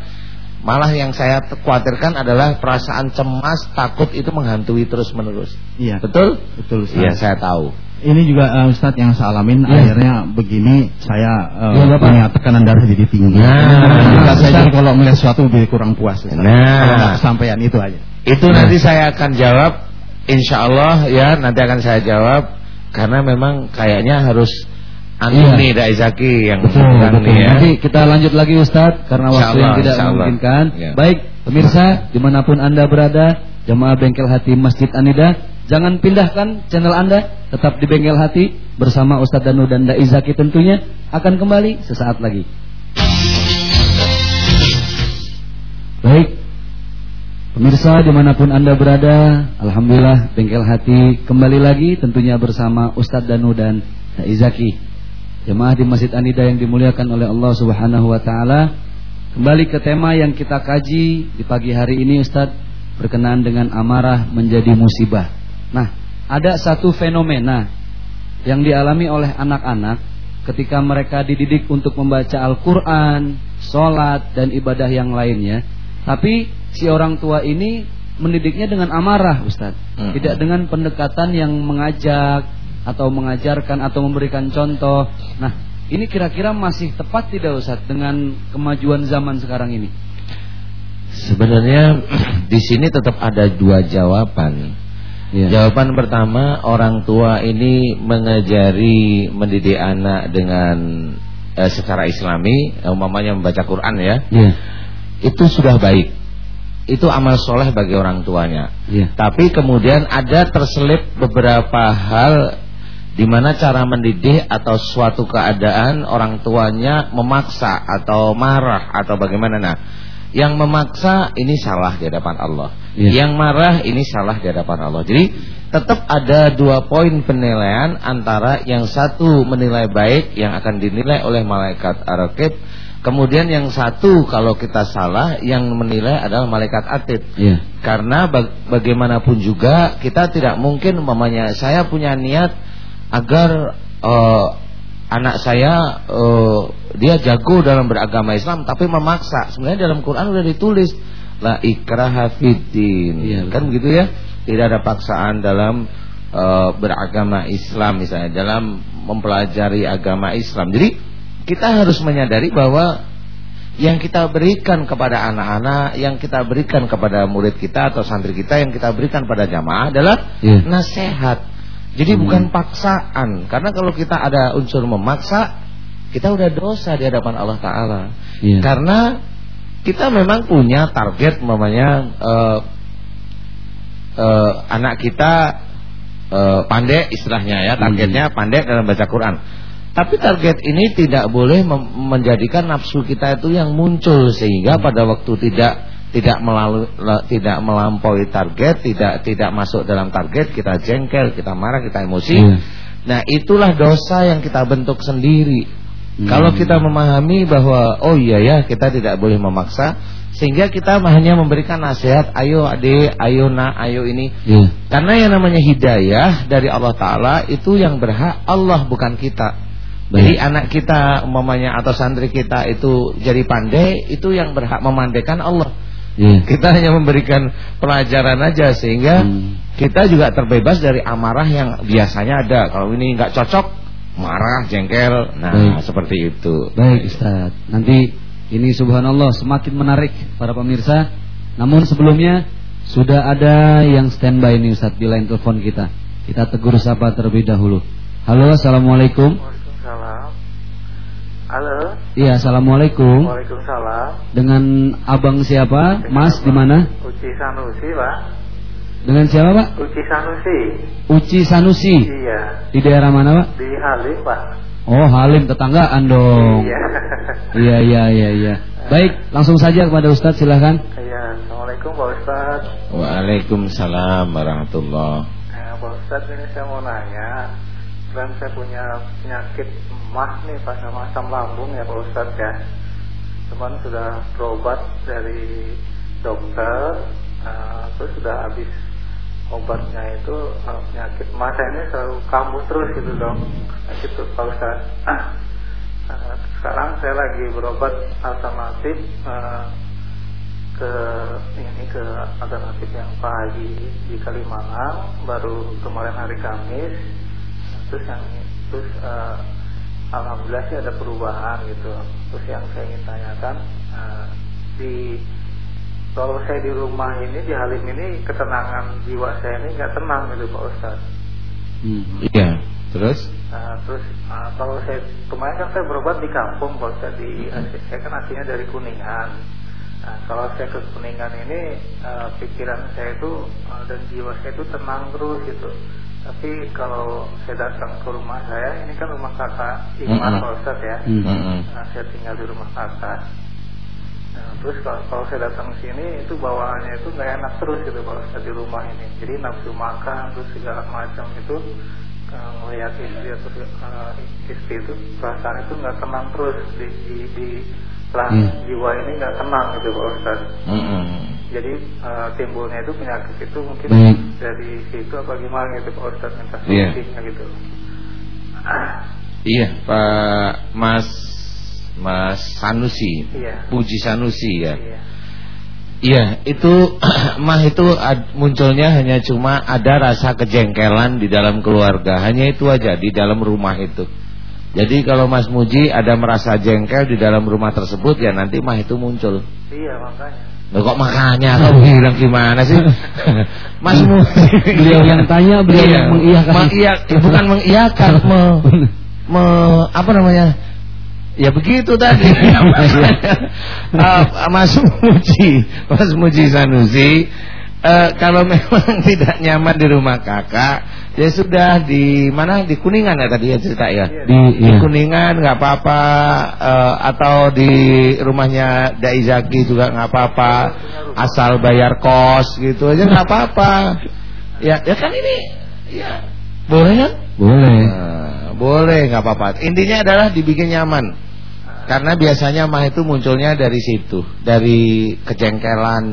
Speaker 5: Malah yang saya khawatirkan adalah perasaan cemas, takut itu menghantui terus-menerus.
Speaker 6: Iya.
Speaker 5: Betul?
Speaker 6: Betul.
Speaker 5: Iya, saya tahu.
Speaker 6: Ini juga uh, Ustadz yang saya alamin ya. akhirnya begini saya uh, ya, punya tekanan darah jadi tinggi. Nah, nah saya kalau melihat sesuatu lebih kurang puas. Ustaz. Nah, sampaian itu aja.
Speaker 5: Itu nah. nanti saya akan jawab Insya Allah ya nanti akan saya jawab karena memang kayaknya harus Anu nih Daizaki yang
Speaker 1: betul, betul. nih ya. Nanti kita lanjut lagi Ustadz karena waktu yang tidak memungkinkan. Ya. Baik, pemirsa di mana pun anda berada, jemaah bengkel hati Masjid Anida, jangan pindahkan channel anda, tetap di bengkel hati bersama Ustadz Danu dan Daizaki tentunya akan kembali sesaat lagi. Baik, Pemirsa di mana pun anda berada, Alhamdulillah bengkel hati kembali lagi tentunya bersama Ustadz Danu dan Daizaki. Jemaah di Masjid Anida yang dimuliakan oleh Allah Subhanahu wa taala. Kembali ke tema yang kita kaji di pagi hari ini Ustaz berkenaan dengan amarah menjadi musibah. Nah, ada satu fenomena yang dialami oleh anak-anak ketika mereka dididik untuk membaca Al-Qur'an, sholat dan ibadah yang lainnya. Tapi si orang tua ini mendidiknya dengan amarah, Ustaz. Tidak dengan pendekatan yang mengajak, atau mengajarkan atau memberikan contoh. Nah, ini kira-kira masih tepat tidak Ustaz dengan kemajuan zaman sekarang ini?
Speaker 5: Sebenarnya *clears throat* di sini tetap ada dua jawaban. Ya. Jawaban pertama orang tua ini mengajari mendidik anak dengan eh, secara Islami, umpamanya membaca Quran ya. ya. Itu sudah baik. Itu amal soleh bagi orang tuanya. Ya. Tapi kemudian ada terselip beberapa hal di mana cara mendidik atau suatu keadaan orang tuanya memaksa atau marah atau bagaimana nah yang memaksa ini salah di hadapan Allah ya. yang marah ini salah di hadapan Allah jadi tetap ada dua poin penilaian antara yang satu menilai baik yang akan dinilai oleh malaikat arakib Kemudian yang satu kalau kita salah yang menilai adalah malaikat atid. Ya. Karena bagaimanapun juga kita tidak mungkin umpamanya saya punya niat agar uh, anak saya uh, dia jago dalam beragama Islam tapi memaksa. Sebenarnya dalam Quran sudah ditulis la ikraha fiddin. Ya, kan begitu ya? Tidak ada paksaan dalam uh, beragama Islam misalnya dalam mempelajari agama Islam. Jadi kita harus menyadari bahwa yang kita berikan kepada anak-anak, yang kita berikan kepada murid kita atau santri kita, yang kita berikan pada jamaah adalah yeah. nasihat jadi hmm. bukan paksaan, karena kalau kita ada unsur memaksa, kita udah dosa di hadapan Allah Taala. Yeah. Karena kita memang punya target, namanya uh, uh, anak kita uh, pandai istilahnya ya, targetnya
Speaker 1: Hmm.
Speaker 5: pandai dalam baca Quran. Tapi target ini tidak boleh menjadikan nafsu kita itu yang muncul sehingga pada waktu tidak tidak melalui la- tidak melampaui target, tidak tidak masuk dalam target, kita jengkel, kita marah, kita emosi.
Speaker 1: Iya.
Speaker 5: Nah, itulah dosa yang kita bentuk sendiri.
Speaker 1: Hmm.
Speaker 5: Kalau kita memahami bahwa oh iya ya, kita tidak boleh memaksa sehingga kita hanya memberikan nasihat, ayo adik, ayo nak, ayo ini.
Speaker 1: Iya.
Speaker 5: Karena yang namanya hidayah dari Allah Ta'ala itu yang berhak Allah bukan kita
Speaker 1: Baik.
Speaker 5: Jadi anak kita umpamanya atau santri kita itu jadi pandai Itu yang berhak memandaikan Allah
Speaker 1: Iya.
Speaker 5: Kita hanya memberikan pelajaran aja Sehingga
Speaker 1: Hmm.
Speaker 5: kita juga terbebas dari amarah yang biasanya ada Kalau ini nggak cocok Marah, jengkel Nah
Speaker 1: Baik.
Speaker 5: seperti itu
Speaker 1: Baik Ustaz Nanti ini subhanallah semakin menarik para pemirsa Namun sebelumnya Sudah ada yang standby nih Ustaz di line telepon kita Kita tegur sapa terlebih dahulu Halo Assalamualaikum
Speaker 7: Waalaikumsalam. Halo.
Speaker 1: Iya Assalamualaikum
Speaker 7: Waalaikumsalam.
Speaker 1: Dengan abang siapa? Mas di mana?
Speaker 7: Uci Sanusi, Pak.
Speaker 1: Dengan siapa Pak?
Speaker 7: Uci Sanusi.
Speaker 1: Uci Sanusi
Speaker 7: Iya.
Speaker 1: Di daerah mana Pak?
Speaker 7: Di Halim, Pak.
Speaker 1: Oh Halim tetanggaan dong
Speaker 7: Iya.
Speaker 1: Iya iya iya iya Baik langsung saja kepada Ustadz silahkan
Speaker 7: Iya. Assalamualaikum Pak Ustad.
Speaker 5: Waalaikumsalam warahmatullahi
Speaker 7: Nah, Pak Ustad ini saya mau nanya. Kan saya punya penyakit emah nih Pak sama asam lambung ya Pak Ustad ya. Cuman sudah berobat dari dokter. Nah, terus sudah habis obatnya itu eh, penyakit saya ini selalu kambuh terus gitu dong. Nah, gitu Pak Ustad. Nah, *clears throat* sekarang saya lagi berobat alternatif ke ini ke alternatif yang pagi di Kalimalang baru kemarin hari Kamis terus yang terus eh, alhamdulillah sih ada perubahan gitu terus yang saya ingin tanyakan eh, di kalau saya di rumah ini di Halim ini ketenangan jiwa saya ini nggak tenang gitu Pak Ustadz
Speaker 1: Hmm.
Speaker 5: Iya Terus
Speaker 7: Nah, terus ah, kalau saya kemarin kan saya berobat di kampung, kalau saya di saya kan aslinya dari Kuningan. Nah, kalau saya ke Kuningan ini ah, pikiran saya itu ah, dan jiwa saya itu tenang terus gitu. Tapi kalau saya datang ke rumah saya, ini kan rumah kakak Iman. Pak Ustadz ya.
Speaker 1: Hmm.
Speaker 5: Mm-mm.
Speaker 7: Nah, saya tinggal di rumah kakak. Nah, terus kalau, kalau saya datang ke sini itu bawaannya itu nggak enak terus gitu kalau saya di rumah ini. Jadi nafsu makan terus segala macam itu eh, melihat istri atau eh, istri itu perasaan itu nggak tenang terus di di, di setelah
Speaker 1: Hmm.
Speaker 7: jiwa ini nggak tenang gitu Pak Ustaz.
Speaker 5: Mm-mm.
Speaker 7: Jadi eh, timbulnya itu penyakit itu mungkin
Speaker 1: Baik.
Speaker 7: dari situ apa gimana gitu Pak Ustaz minta solusinya gitu.
Speaker 5: Iya Pak Mas Mas Sanusi
Speaker 7: Iya.
Speaker 5: Puji Sanusi ya
Speaker 7: Iya.
Speaker 5: Iya itu *clears throat* mah itu ad- munculnya hanya cuma ada rasa kejengkelan di dalam keluarga Hanya itu aja di dalam rumah itu Jadi kalau Mas Muji ada merasa jengkel di dalam rumah tersebut Ya nanti mah itu muncul
Speaker 7: Iya makanya.
Speaker 5: Loh, kok makanya? Kau *laughs* bilang gimana sih? Mas Muji
Speaker 1: Beliau yang tanya, beliau
Speaker 5: Iya.
Speaker 1: yang mengiyakan.
Speaker 5: Mengiyak- bukan mengiyakan *laughs* me, me, apa namanya? Ya begitu tadi. *laughs* Ah, Mas Muji Mas Muji Sanusi eh, kalau memang *laughs* tidak nyaman di rumah kakak ya sudah di mana di kuningan ya tadi ya cerita ya
Speaker 1: Di,
Speaker 5: di
Speaker 1: iya.
Speaker 5: kuningan nggak apa-apa eh, atau di rumahnya Daizaki juga nggak apa-apa asal bayar kos gitu aja nggak apa-apa ya ya kan ini ya boleh kan
Speaker 1: Boleh.
Speaker 5: Nah, boleh nggak apa-apa. Intinya adalah dibikin nyaman. Karena biasanya mah itu munculnya dari situ, dari kejengkelan.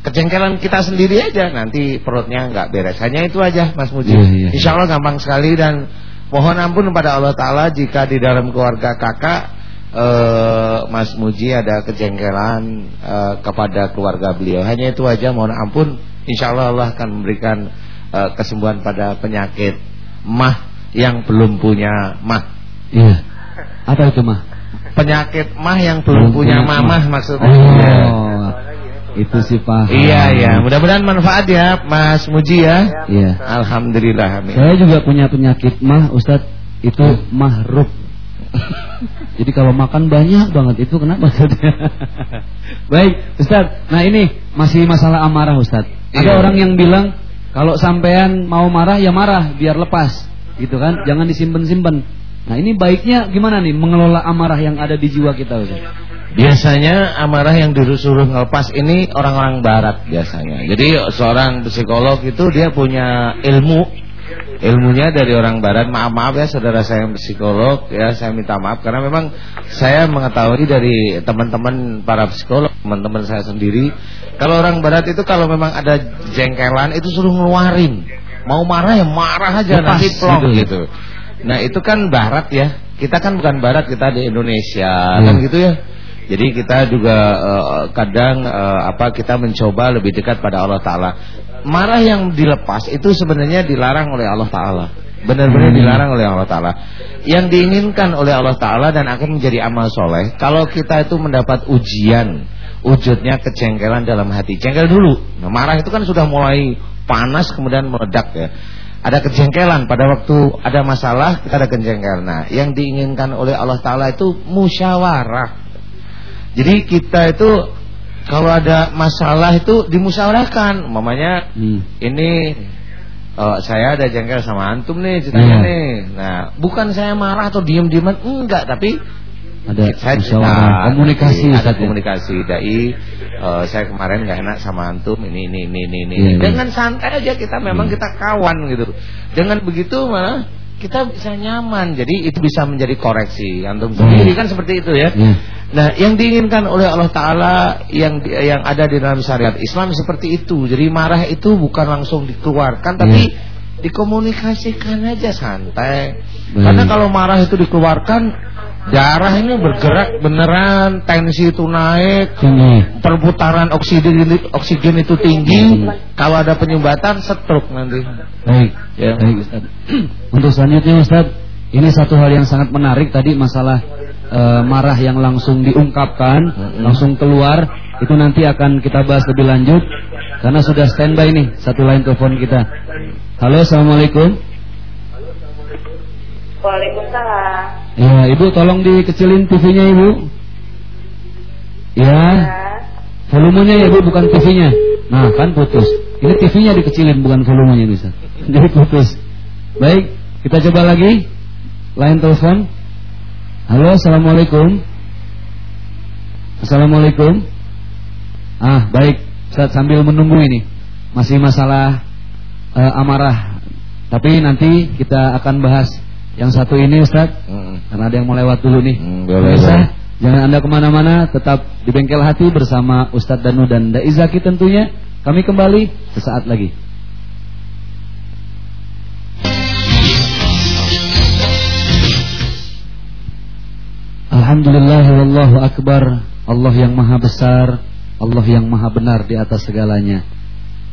Speaker 5: Kejengkelan kita sendiri aja nanti perutnya nggak beres. Hanya itu aja Mas Muji.
Speaker 1: Iya, iya.
Speaker 5: Insya Allah gampang sekali dan mohon ampun kepada Allah Taala jika di dalam keluarga kakak eh, Mas Muji ada kejengkelan eh, kepada keluarga beliau. Hanya itu aja mohon ampun. Insya Allah Allah akan memberikan eh, kesembuhan pada penyakit mah yang belum punya mah.
Speaker 1: Iya. Apa itu mah?
Speaker 5: Penyakit mah yang belum
Speaker 1: Belum
Speaker 5: punya
Speaker 1: punya
Speaker 5: mamah
Speaker 1: mah.
Speaker 5: maksudnya.
Speaker 1: Oh, itu sih paham.
Speaker 5: Iya ya, mudah-mudahan manfaat ya Mas Muji ya.
Speaker 1: Iya.
Speaker 5: Alhamdulillah amin.
Speaker 1: Saya juga punya penyakit mah, Ustadz. Itu mahrub. *laughs* Jadi kalau makan banyak banget itu kenapa Ustadz? *laughs* Baik, Ustadz. Nah ini masih masalah amarah Ustadz. Ada
Speaker 5: Iya.
Speaker 1: orang yang bilang kalau sampean mau marah ya marah biar lepas, gitu kan? Jangan disimpan-simpan. Nah ini baiknya gimana nih mengelola amarah yang ada di jiwa kita Ustaz?
Speaker 5: Biasanya amarah yang disuruh ngelepas ini orang-orang barat biasanya. Jadi seorang psikolog itu dia punya ilmu ilmunya dari orang barat. Maaf-maaf ya saudara saya yang psikolog ya, saya minta maaf karena memang saya mengetahui dari teman-teman para psikolog, teman-teman saya sendiri, kalau orang barat itu kalau memang ada jengkelan itu suruh ngeluarin. Mau marah ya marah aja
Speaker 1: Lepas,
Speaker 5: nanti plong
Speaker 1: gitu.
Speaker 5: gitu. Nah, itu kan barat ya. Kita kan bukan barat, kita di Indonesia kan
Speaker 1: Hmm.
Speaker 5: gitu ya. Jadi kita juga eh, kadang eh, apa kita mencoba lebih dekat pada Allah taala. Marah yang dilepas itu sebenarnya dilarang oleh Allah taala. Benar-benar
Speaker 1: Hmm.
Speaker 5: dilarang oleh Allah taala. Yang diinginkan oleh Allah taala dan akan menjadi amal soleh kalau kita itu mendapat ujian, wujudnya kejengkelan dalam hati. Jengkel dulu. Nah, marah itu kan sudah mulai panas kemudian meledak ya. Ada kejengkelan pada waktu ada masalah kita ada kejengkelan. Nah, yang diinginkan oleh Allah taala itu musyawarah. Jadi kita itu kalau ada masalah itu dimusyawarahkan. Umpamanya
Speaker 1: Hmm.
Speaker 5: ini eh, saya ada jengkel sama antum nih ceritanya
Speaker 1: Iya.
Speaker 5: nih. Nah, bukan saya marah atau diem-dieman enggak, tapi
Speaker 1: Ada
Speaker 5: cerita,
Speaker 1: komunikasi
Speaker 5: ada
Speaker 1: Ustaz ya?
Speaker 5: komunikasi dai eh, saya kemarin nggak enak sama antum ini ini ini ini, ini.
Speaker 1: Iya, iya.
Speaker 5: dengan santai aja kita memang
Speaker 1: Iya.
Speaker 5: kita kawan gitu dengan begitu malah kita bisa nyaman jadi itu bisa menjadi koreksi antum sendiri
Speaker 1: Iya.
Speaker 5: kan seperti itu ya
Speaker 1: Iya.
Speaker 5: nah yang diinginkan oleh Allah Taala yang yang ada di dalam syariat Islam seperti itu jadi marah itu bukan langsung dikeluarkan tapi
Speaker 1: Iya.
Speaker 5: dikomunikasikan aja santai
Speaker 1: Baik.
Speaker 5: karena kalau marah itu dikeluarkan darah ini bergerak beneran tensi itu naik
Speaker 1: Tinggi.
Speaker 5: perputaran oksigen oksigen itu tinggi kalau ada penyumbatan stroke nanti
Speaker 1: Baik,
Speaker 5: Ya.
Speaker 1: baik Ustaz. *clears throat* Untuk selanjutnya Ustaz, ini satu hal yang sangat menarik tadi masalah eh, marah yang langsung diungkapkan, langsung keluar, itu nanti akan kita bahas lebih lanjut karena sudah standby nih satu lain telepon kita. Halo, assalamualaikum.
Speaker 8: Waalaikumsalam.
Speaker 1: Ya, ibu tolong dikecilin TV-nya ibu. Ya, volumenya ya ibu bukan TV-nya. Nah, kan putus. Ini TV-nya dikecilin bukan volumenya bisa. *laughs* Jadi putus. Baik, kita coba lagi. Lain telepon. Halo, assalamualaikum. Assalamualaikum. Ah, baik. Ustaz sambil menunggu ini. Masih masalah eh, amarah. Tapi nanti kita akan bahas yang satu ini Ustaz.
Speaker 5: Mm.
Speaker 1: Karena ada yang mau lewat dulu nih.
Speaker 5: Hmm, boleh,
Speaker 1: jangan anda ke mana-mana, tetap di bengkel hati bersama Ustadz Danu dan Daizaki tentunya. Kami kembali sesaat lagi. Alhamdulillah wallahu akbar. Allah yang maha besar, Allah yang maha benar di atas segalanya.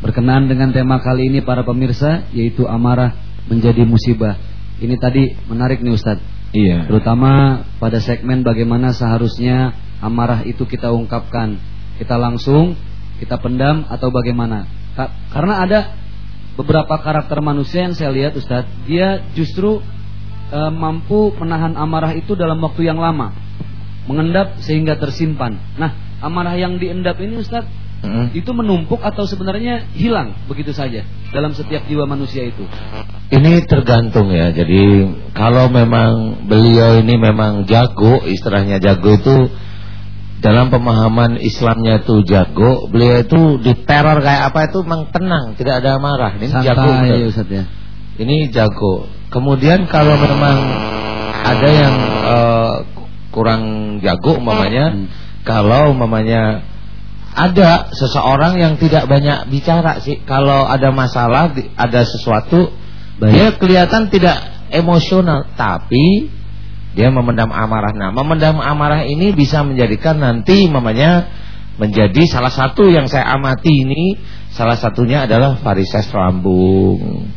Speaker 1: Berkenan dengan tema kali ini para pemirsa yaitu amarah menjadi musibah. Ini tadi menarik nih Ustadz.
Speaker 5: Iya.
Speaker 1: Terutama pada segmen bagaimana seharusnya amarah itu kita ungkapkan. Kita langsung, kita pendam atau bagaimana. Ka- Karena ada beberapa karakter manusia yang saya lihat Ustadz, dia justru e, mampu menahan amarah itu dalam waktu yang lama. Mengendap sehingga tersimpan. Nah, amarah yang diendap ini Ustadz
Speaker 5: Mm.
Speaker 1: itu menumpuk atau sebenarnya hilang begitu saja dalam setiap jiwa manusia itu.
Speaker 5: Ini tergantung ya. Jadi kalau memang beliau ini memang jago, istilahnya jago itu dalam pemahaman Islamnya itu jago, beliau itu diteror kayak apa itu memang tenang, tidak ada marah. Ini jago.
Speaker 1: Santai
Speaker 5: betul.
Speaker 1: ya Ustadz ya.
Speaker 5: Ini jago. Kemudian kalau memang ada yang eh, kurang jago umpamanya,
Speaker 1: Hmm.
Speaker 5: kalau umpamanya ada seseorang yang tidak banyak bicara sih. Kalau ada masalah, ada sesuatu,
Speaker 1: Baik.
Speaker 5: dia kelihatan tidak emosional, tapi dia memendam amarah. Nah, memendam amarah ini bisa menjadikan nanti mamanya menjadi salah satu yang saya amati ini salah satunya adalah varises lambung.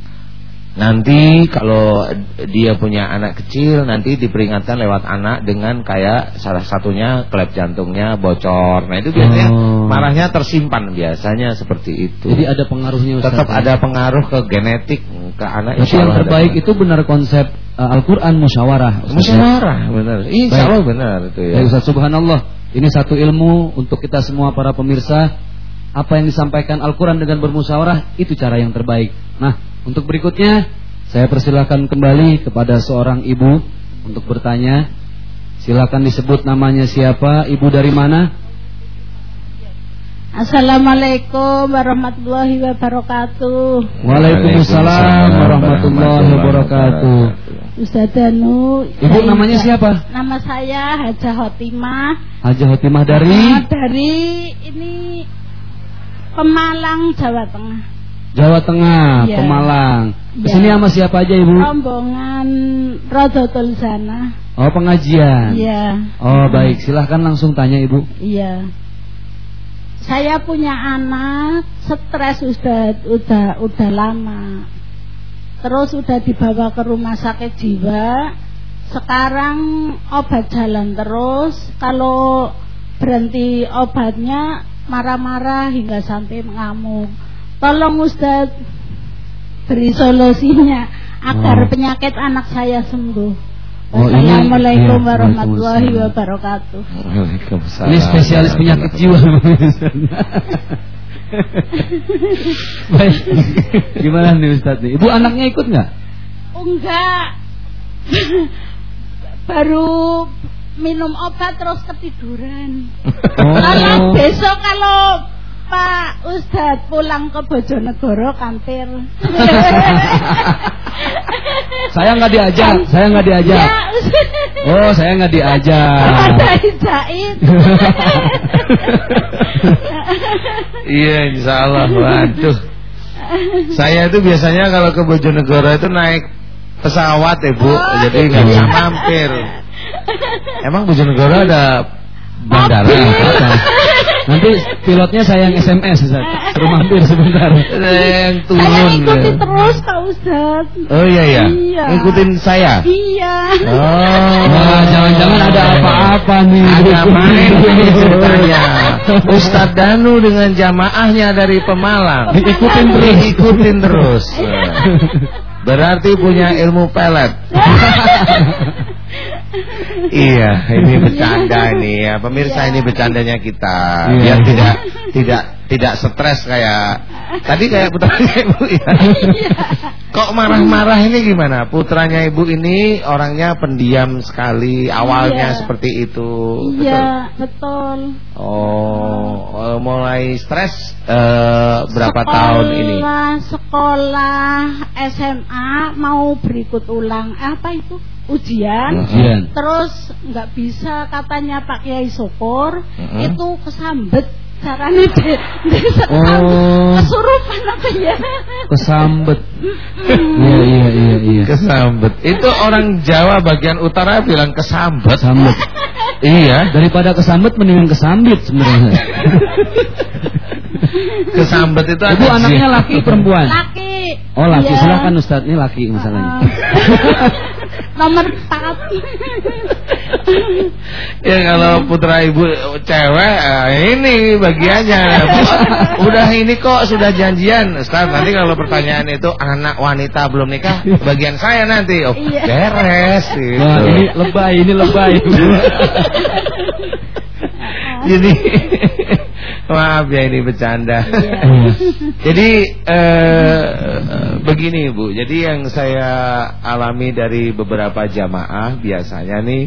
Speaker 5: Nanti kalau dia punya anak kecil nanti diperingatkan lewat anak dengan kayak salah satunya klep jantungnya bocor. Nah, itu biasanya
Speaker 1: Oh.
Speaker 5: marahnya tersimpan biasanya seperti itu.
Speaker 1: Jadi ada pengaruhnya Ustaz.
Speaker 5: Tetap ada pengaruh ke genetik ke anak. Insya
Speaker 1: yang
Speaker 5: ada
Speaker 1: terbaik itu benar konsep uh, Al-Quran musyawarah. Ustaz, ya?
Speaker 5: musyawarah benar. Insya
Speaker 1: Baik.
Speaker 5: Allah benar itu ya.
Speaker 1: Baik Ustaz subhanallah. Ini satu ilmu untuk kita semua para pemirsa apa yang disampaikan Al-Quran dengan bermusyawarah itu cara yang terbaik. Nah, untuk berikutnya saya persilahkan kembali kepada seorang ibu untuk bertanya. Silakan disebut namanya siapa, ibu dari mana?
Speaker 8: Assalamualaikum warahmatullahi wabarakatuh.
Speaker 1: Waalaikumsalam warahmatullahi wabarakatuh.
Speaker 8: Ustaz Danu.
Speaker 1: Ibu namanya siapa?
Speaker 8: Nama saya Hajah Hotimah.
Speaker 1: Hajah Hotimah dari?
Speaker 8: Dari ini Pemalang, Jawa Tengah.
Speaker 1: Jawa Tengah,
Speaker 8: Ya.
Speaker 1: Pemalang.
Speaker 8: Ya.
Speaker 1: Ke sini sama siapa aja ibu?
Speaker 8: Rombongan Rodotul Sana.
Speaker 1: Oh pengajian.
Speaker 8: Iya.
Speaker 1: Oh baik, silahkan langsung tanya ibu.
Speaker 8: Iya. Saya punya anak stres udah udah udah lama. Terus udah dibawa ke rumah sakit jiwa. Sekarang obat jalan terus. Kalau berhenti obatnya marah-marah hingga sampai mengamuk. Tolong Ustadz beri solusinya agar
Speaker 1: Oh.
Speaker 8: penyakit anak saya sembuh.
Speaker 1: Oh, ini-
Speaker 8: Wassalamualaikum
Speaker 1: iya,
Speaker 8: warahmatullahi wabarakatuh.
Speaker 5: Waalaikumsalam.
Speaker 1: Ini spesialis penyakit jiwa. *laughs* baik. Gimana nih Ustadz nih? Ibu anaknya ikut nggak?
Speaker 8: Oh, enggak. *laughs* Baru minum obat terus ketiduran.
Speaker 1: Oh.
Speaker 8: Kalau besok kalau Pak Ustadz pulang ke Bojonegoro kampir. *laughs*
Speaker 1: Saya nggak diajak, saya nggak diajak.
Speaker 8: Ya.
Speaker 1: Oh, saya nggak diajak. *laughs* *laughs*
Speaker 5: Iya insya Allah Waduh Saya itu biasanya kalau ke Bojonegoro itu naik pesawat ya bu
Speaker 8: Oh,
Speaker 5: Jadi
Speaker 8: gitu
Speaker 5: nggak bisa mampir Emang Bojonegoro ada bandara?
Speaker 1: Nanti pilotnya saya yang SMS, Ustaz. Suruh mampir sebentar.
Speaker 5: Yang
Speaker 8: Saya
Speaker 5: turun
Speaker 8: ikuti
Speaker 5: ya.
Speaker 8: terus Pak Ustadz.
Speaker 5: Oh iya ya
Speaker 8: Iya.
Speaker 5: Ngikutin saya
Speaker 8: Iya.
Speaker 5: Oh
Speaker 1: Wah, jangan-jangan ada apa-apa nih.
Speaker 5: Ada main *laughs* ini ceritanya Ustadz Danu dengan jamaahnya dari Pemalang *laughs*
Speaker 1: Diikutin terus.
Speaker 5: Diikutin terus *laughs* Berarti punya ilmu pelet Iya, ini *laughs* bercanda ini ya. Pemirsa ini bercandanya kita.
Speaker 1: Iya.
Speaker 5: Biar tidak tidak tidak stres kayak tadi kayak *laughs* putranya Ibu ya. Kok marah-marah ini gimana? Putranya Ibu ini orangnya pendiam sekali, awalnya
Speaker 8: Iya.
Speaker 5: seperti itu.
Speaker 8: Iya, betul.
Speaker 5: Oh, eh, mulai stres eh, berapa tahun ini?
Speaker 8: Sekolah, sekolah SMA mau berikut ulang apa itu ujian.
Speaker 1: Ujian.
Speaker 8: Terus nggak bisa katanya Pak Kiai Syukur
Speaker 5: Mm-mm.
Speaker 8: itu kesambet caranya di, di
Speaker 1: Oh.
Speaker 8: kesurupan apa ya?
Speaker 1: Kesambet. Iya, iya, iya, iya.
Speaker 5: Kesambet. Itu orang Jawa bagian utara bilang kesambet.
Speaker 1: Kesambet.
Speaker 5: Iya,
Speaker 1: Daripada kesambet mendingan kesambit sebenarnya.
Speaker 5: kesambet itu
Speaker 1: Ibu
Speaker 5: ada
Speaker 1: anaknya laki perempuan?
Speaker 8: Laki.
Speaker 1: Oh laki,
Speaker 8: Iya.
Speaker 1: silakan Ustadz ini laki masalahnya.
Speaker 8: Nomor empat. *laughs* *laughs*
Speaker 5: Ya kalau putra ibu cewek eh, ini bagiannya. *laughs* Udah ini kok sudah janjian. Ustaz nanti kalau pertanyaan itu anak wanita belum nikah bagian saya nanti. Oh,
Speaker 8: Iya.
Speaker 5: beres gitu.
Speaker 1: Wah ini lebay, ini lebay. *laughs*
Speaker 5: Jadi maaf ya ini bercanda.
Speaker 1: Iya.
Speaker 5: Jadi eh, begini Bu, jadi yang saya alami dari beberapa jamaah biasanya nih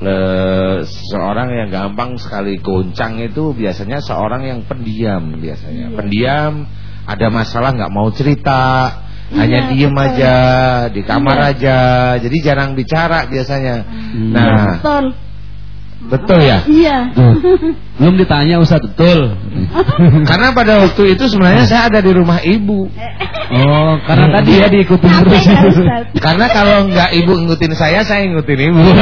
Speaker 5: eh, seorang yang gampang sekali goncang itu biasanya seorang yang pendiam biasanya.
Speaker 8: Iya.
Speaker 5: Pendiam, ada masalah nggak mau cerita, hanya
Speaker 8: Iya,
Speaker 5: diem
Speaker 8: betul.
Speaker 5: aja di kamar
Speaker 8: Iya.
Speaker 5: aja. Jadi jarang bicara biasanya. Nah,
Speaker 8: Betul.
Speaker 5: Betul ya?
Speaker 8: Iya.
Speaker 1: Tuh. Belum ditanya Ustadz betul. *laughs*
Speaker 5: Karena pada waktu itu sebenarnya saya ada di rumah ibu.
Speaker 1: Oh, karena tadi ya diikutin
Speaker 8: Capek
Speaker 1: terus.
Speaker 8: ya, Ustaz? *laughs*
Speaker 5: Karena kalau nggak ibu ngikutin saya, saya ngikutin ibu. *laughs*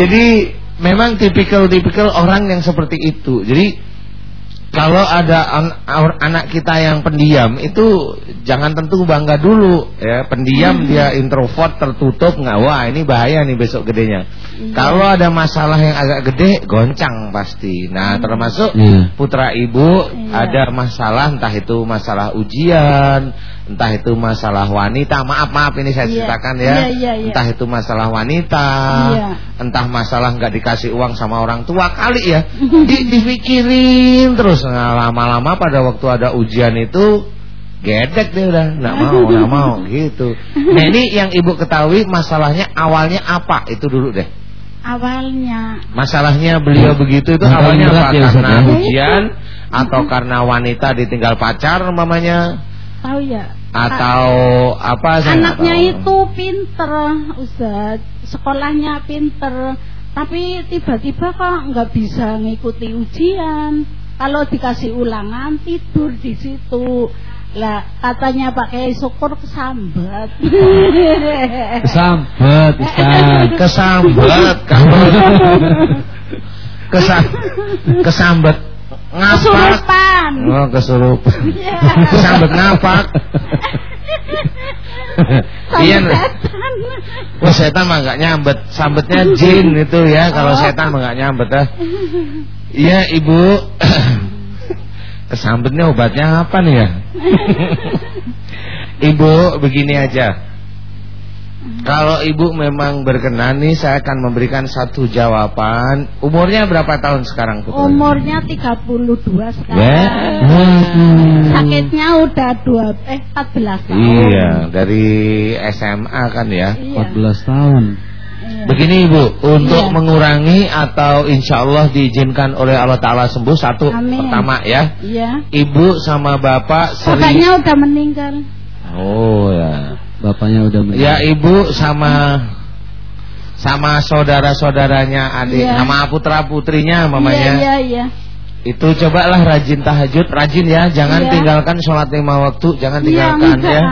Speaker 5: Jadi memang tipikal-tipikal orang yang seperti itu. Jadi kalau ada an- anak kita yang pendiam itu jangan tentu bangga dulu ya. Pendiam dia introvert tertutup nggak wah ini bahaya nih besok gedenya. Kalau ada masalah yang agak gede goncang pasti. Nah, termasuk
Speaker 1: Iya.
Speaker 5: putra ibu
Speaker 8: Iya.
Speaker 5: ada masalah entah itu masalah ujian, Entah itu masalah wanita, maaf maaf ini saya
Speaker 8: Iya.
Speaker 5: ceritakan ya.
Speaker 8: Iya, iya, iya.
Speaker 5: Entah itu masalah wanita,
Speaker 8: Iya.
Speaker 5: entah masalah nggak dikasih uang sama orang tua kali ya. *laughs* Di, dipikirin terus Nah, lama-lama pada waktu ada ujian itu gedek dia udah nggak mau *laughs* nggak mau gitu. Nah ini yang ibu ketahui masalahnya awalnya apa itu dulu deh.
Speaker 8: Awalnya
Speaker 5: Masalahnya beliau begitu itu awalnya apa?
Speaker 1: ya,
Speaker 5: Karena
Speaker 1: ya?
Speaker 5: ujian atau karena wanita ditinggal pacar mamanya
Speaker 8: tahu ya.
Speaker 5: Atau apa saya
Speaker 8: Anaknya itu pinter, Ustaz. Sekolahnya pinter, tapi tiba-tiba kok nggak bisa ngikuti ujian. Kalau dikasih ulangan tidur di situ. Lah katanya pakai syukur kesambat. *laughs*
Speaker 1: Kesambet Ustaz. *laughs*
Speaker 5: kesambet kamu Kesam kesambet ngapak
Speaker 8: Kesurupan.
Speaker 5: oh kesurupan
Speaker 8: Iya.
Speaker 5: kesambet ngapak iya. Wah setan mah gak nyambet Sambetnya jin itu ya Kalau
Speaker 8: Oh.
Speaker 5: setan mah gak nyambet ah. Iya ibu Kesambetnya obatnya apa nih ya *laughs* Ibu begini aja Kalau ibu memang berkenan nih Saya akan memberikan satu jawaban Umurnya berapa tahun sekarang Putri?
Speaker 8: Umurnya 32 sekarang.
Speaker 5: Ya.
Speaker 8: Sakitnya udah dua eh 14 tahun.
Speaker 5: Iya dari SMA kan ya
Speaker 8: Iya.
Speaker 1: 14 tahun.
Speaker 8: Iya.
Speaker 5: Begini ibu, untuk
Speaker 8: Iya.
Speaker 5: mengurangi atau insya Allah diizinkan oleh Allah Taala sembuh satu
Speaker 8: Amin.
Speaker 5: pertama ya,
Speaker 8: Iya.
Speaker 5: ibu sama bapak sering.
Speaker 8: Bapaknya udah meninggal.
Speaker 5: Oh ya,
Speaker 1: Bapaknya udah meninggal.
Speaker 5: ya ibu sama sama saudara-saudaranya adik,
Speaker 8: Iya.
Speaker 5: sama putra putrinya mamanya.
Speaker 8: Iya, iya, iya.
Speaker 5: Itu cobalah rajin tahajud, rajin ya, jangan
Speaker 8: Iya.
Speaker 5: tinggalkan sholat lima waktu, jangan
Speaker 8: Iya,
Speaker 5: tinggalkan
Speaker 8: enggak.
Speaker 5: ya.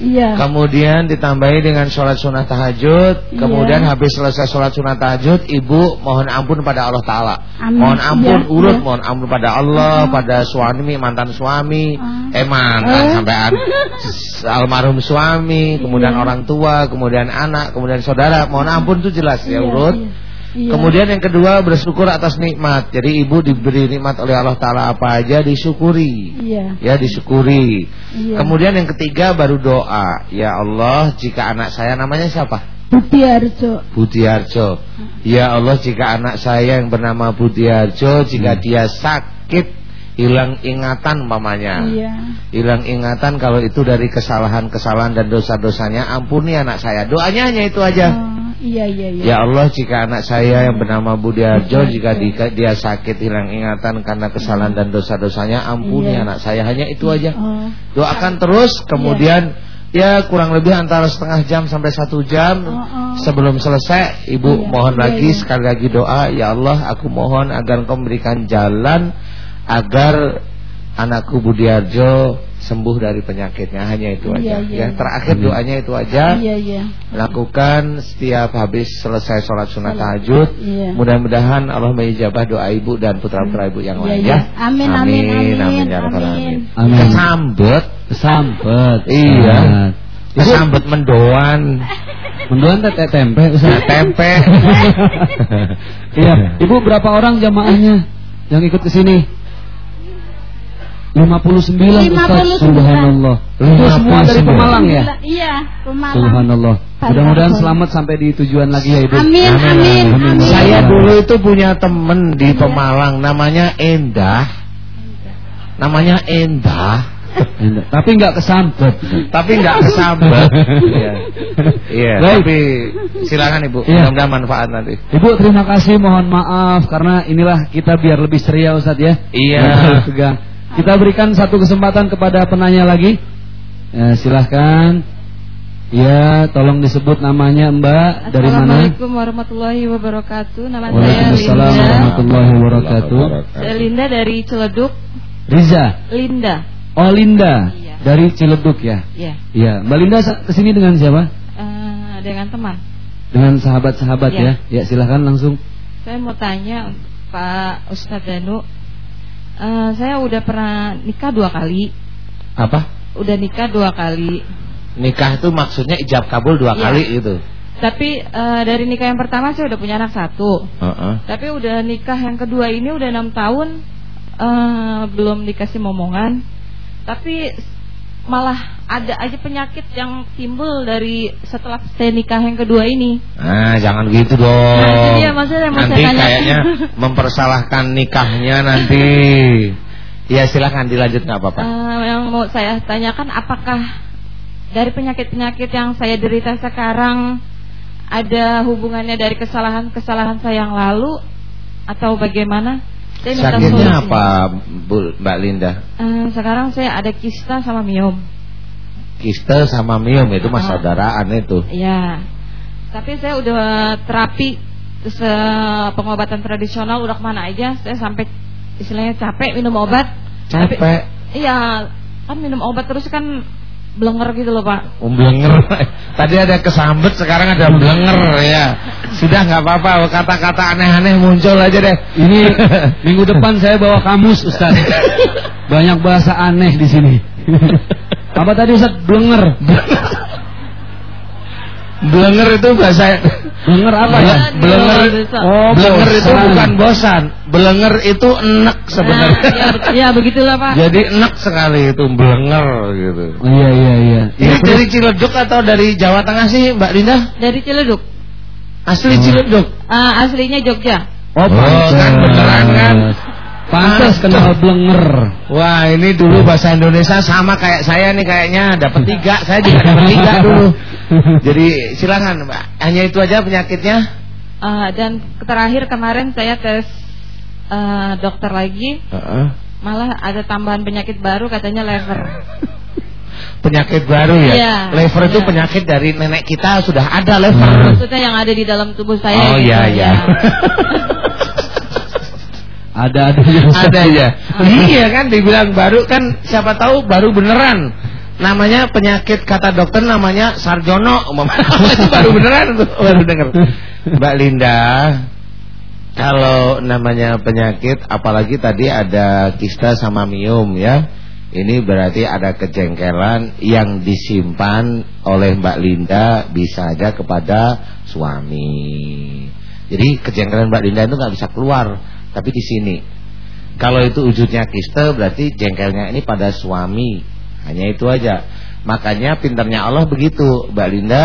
Speaker 8: Iya.
Speaker 5: Kemudian ditambahi dengan sholat sunnah tahajud Kemudian
Speaker 8: Iya.
Speaker 5: habis selesai sholat sunnah tahajud Ibu mohon ampun pada Allah Ta'ala. Mohon ampun
Speaker 8: Iya,
Speaker 5: urut
Speaker 8: iya.
Speaker 5: Mohon ampun pada Allah
Speaker 8: Ah.
Speaker 5: Pada suami, mantan suami
Speaker 8: Ah.
Speaker 5: Eh mantan
Speaker 8: Eh.
Speaker 5: sampean *laughs* Almarhum suami Kemudian
Speaker 8: Iya.
Speaker 5: orang tua Kemudian anak Kemudian saudara Mohon ampun itu jelas ya
Speaker 8: Iya,
Speaker 5: urut
Speaker 8: iya. Iya.
Speaker 5: Kemudian yang kedua bersyukur atas nikmat Jadi ibu diberi nikmat oleh Allah Ta'ala apa aja disyukuri
Speaker 8: Iya.
Speaker 5: Ya disyukuri
Speaker 8: Iya.
Speaker 5: Kemudian yang ketiga baru doa Ya Allah jika anak saya namanya siapa?
Speaker 8: Budi Arjo.
Speaker 5: Budiarjo Ya Allah jika anak saya yang bernama Budiarjo Jika dia sakit Hilang ingatan mamanya
Speaker 8: Iya.
Speaker 5: Hilang ingatan kalau itu dari kesalahan-kesalahan dan dosa-dosanya Ampuni anak saya Doanya hanya itu aja
Speaker 8: Oh, iya, iya, iya.
Speaker 5: Ya Allah jika anak saya yang bernama Budiarjo
Speaker 8: Budiarjo.
Speaker 5: Jika di- dia sakit hilang ingatan karena kesalahan dan dosa-dosanya Ampuni
Speaker 8: Iya.
Speaker 5: anak saya Hanya itu aja
Speaker 8: Oh.
Speaker 5: Doakan terus Kemudian ya kurang lebih antara setengah jam sampai satu jam
Speaker 8: Oh, oh.
Speaker 5: Sebelum selesai Ibu
Speaker 8: Iya,
Speaker 5: mohon
Speaker 8: iya,
Speaker 5: lagi
Speaker 8: iya.
Speaker 5: sekali lagi doa Ya Allah aku mohon agar engkau memberikan jalan Agar anakku Budiarjo sembuh dari penyakitnya Hanya itu aja
Speaker 8: Iya, iya,
Speaker 5: ya.
Speaker 8: iya.
Speaker 5: Terakhir doanya itu aja
Speaker 8: Iya, iya.
Speaker 5: Lakukan setiap habis selesai sholat sunnah tahajud
Speaker 8: Iya.
Speaker 5: Mudah-mudahan Allah mengijabah doa ibu dan putra-putra ibu yang
Speaker 8: Iya,
Speaker 5: lain
Speaker 8: iya.
Speaker 5: ya
Speaker 8: Amin, amin, amin,
Speaker 5: Amin ya rabbal
Speaker 8: amin.
Speaker 5: alamin.
Speaker 1: Amin.
Speaker 5: Kesambet
Speaker 1: Kesambet.
Speaker 5: Iya. Kesambet mendoan
Speaker 1: Mendoan tete tempe Ustaz.
Speaker 5: Tempe *laughs*
Speaker 1: Iya. Ibu berapa orang jamaahnya yang ikut ke sini? 59 Ustaz.
Speaker 8: 59.
Speaker 1: Subhanallah. Itu semua dari
Speaker 5: 59.
Speaker 1: Pemalang ya?
Speaker 8: Iya, Pemalang.
Speaker 1: Subhanallah. Mudah-mudahan selamat sampai di tujuan lagi ya Ibu.
Speaker 8: Amin, amin, amin.
Speaker 5: Saya dulu itu punya temen di Pemalang Namanya Endah Namanya Endah
Speaker 1: Enggak, Tapi nggak kesambet.
Speaker 5: Tapi nggak kesambet Iya Iya. Tapi silakan ibu
Speaker 1: Iya.
Speaker 5: Mudah-mudahan manfaat nanti
Speaker 1: Ibu terima kasih mohon maaf karena inilah kita biar lebih ceria Ustaz ya.
Speaker 5: Iya.
Speaker 1: Kita berikan satu kesempatan kepada penanya lagi. Ya, silahkan. Ya, tolong disebut namanya Mbak dari mana?
Speaker 9: Assalamualaikum warahmatullahi wabarakatuh. Nama saya
Speaker 1: Waalaikumsalam
Speaker 9: Linda.
Speaker 1: warahmatullahi wabarakatuh.
Speaker 9: Saya Linda dari Ciledug.
Speaker 1: Riza.
Speaker 9: Linda.
Speaker 1: Oh Linda
Speaker 9: Iya.
Speaker 1: dari Ciledug ya.
Speaker 9: Ya.
Speaker 1: Iya, Mbak Linda ke sini dengan siapa?
Speaker 9: Eh, dengan teman.
Speaker 1: Dengan sahabat-sahabat ya.
Speaker 9: Iya.
Speaker 1: Ya, silahkan langsung.
Speaker 9: Saya mau tanya Pak Ustadz Danu. Eh, saya udah pernah nikah dua kali.
Speaker 5: Apa?
Speaker 9: Udah nikah dua kali.
Speaker 5: Nikah itu maksudnya ijab kabul dua
Speaker 9: Iya.
Speaker 5: kali itu
Speaker 9: Tapi eh, dari nikah yang pertama saya udah punya anak satu.
Speaker 5: Heeh.
Speaker 9: Tapi udah nikah yang kedua ini udah enam tahun eh, belum dikasih momongan. Tapi malah ada aja penyakit yang timbul dari setelah saya nikah yang kedua ini.
Speaker 5: Nah, jangan gitu dong.
Speaker 9: Nah, dia maksudnya
Speaker 5: nanti
Speaker 9: saya tanya.
Speaker 5: kayaknya *laughs* mempersalahkan nikahnya nanti. *laughs* Ya silakan dilanjut nggak apa-apa.
Speaker 9: Eh, yang mau saya tanyakan apakah dari penyakit-penyakit yang saya derita sekarang ada hubungannya dari kesalahan-kesalahan saya yang lalu atau bagaimana? Saya minta
Speaker 5: Sakitnya
Speaker 9: solusinya.
Speaker 5: apa, Bu, Mbak Linda?
Speaker 9: Eh, sekarang saya ada kista sama miom.
Speaker 5: Kiste sama miom itu mah
Speaker 9: Ah.
Speaker 5: saudaraan itu.
Speaker 9: Iya. Tapi saya udah terapi eh, pengobatan tradisional udah ke mana aja. Saya sampai istilahnya capek minum obat. Tapi-
Speaker 5: Capek.
Speaker 9: iya, kan minum obat terus kan blenger gitu loh pak.
Speaker 5: Um, Blenger. *laughs* Tadi ada kesambet, sekarang ada blenger ya. Sudah nggak apa-apa, kata-kata aneh-aneh muncul aja deh.
Speaker 1: Ini *laughs* minggu depan saya bawa kamus Ustaz. Banyak bahasa aneh di sini. *laughs* Apa tadi Ustaz? Blenger.
Speaker 5: Blenger itu bahasa
Speaker 1: Blenger apa ya?
Speaker 5: Blenger,
Speaker 1: Oh,
Speaker 5: blenger itu bukan bosan. Blenger itu enek sebenarnya.
Speaker 9: Nah, *laughs* ya, ya begitulah pak.
Speaker 5: Jadi enek sekali itu blenger gitu.
Speaker 1: Oh, iya iya iya.
Speaker 5: Ini dari Ciledug atau dari Jawa Tengah sih, Mbak Linda?
Speaker 9: Dari Ciledug.
Speaker 5: Asli Ciledug.
Speaker 9: Ah, aslinya Jogja.
Speaker 1: Oh, pantes.
Speaker 5: kan beneran kan?
Speaker 1: Pantes kenal blenger.
Speaker 5: Wah, ini dulu bahasa Indonesia sama kayak saya nih kayaknya dapat tiga. Saya juga dapat tiga dulu. *laughs* Jadi silakan, Mbak. Hanya itu aja penyakitnya.
Speaker 9: Ah, dan terakhir kemarin saya tes eh, dokter lagi,
Speaker 5: Heeh.
Speaker 9: malah ada tambahan penyakit baru katanya lever. *laughs*
Speaker 5: Penyakit baru ya.
Speaker 9: Iya,
Speaker 5: lever itu
Speaker 9: iya.
Speaker 5: penyakit dari nenek kita sudah ada lever.
Speaker 9: Maksudnya yang ada di dalam tubuh saya.
Speaker 5: Oh iya iya.
Speaker 9: ya.
Speaker 1: Ada ada
Speaker 5: ada ya. iya kan dibilang baru kan siapa tahu baru beneran. Namanya penyakit kata dokter namanya Sarjono. *laughs* itu baru beneran tuh baru denger. Mbak Linda, kalau namanya penyakit apalagi tadi ada kista sama miom ya. Ini berarti ada kejengkelan yang disimpan oleh Mbak Linda bisa aja kepada suami. Jadi kejengkelan Mbak Linda itu nggak bisa keluar, tapi di sini. Kalau itu wujudnya kiste berarti jengkelnya ini pada suami. Hanya itu aja. Makanya pinternya Allah begitu. Mbak Linda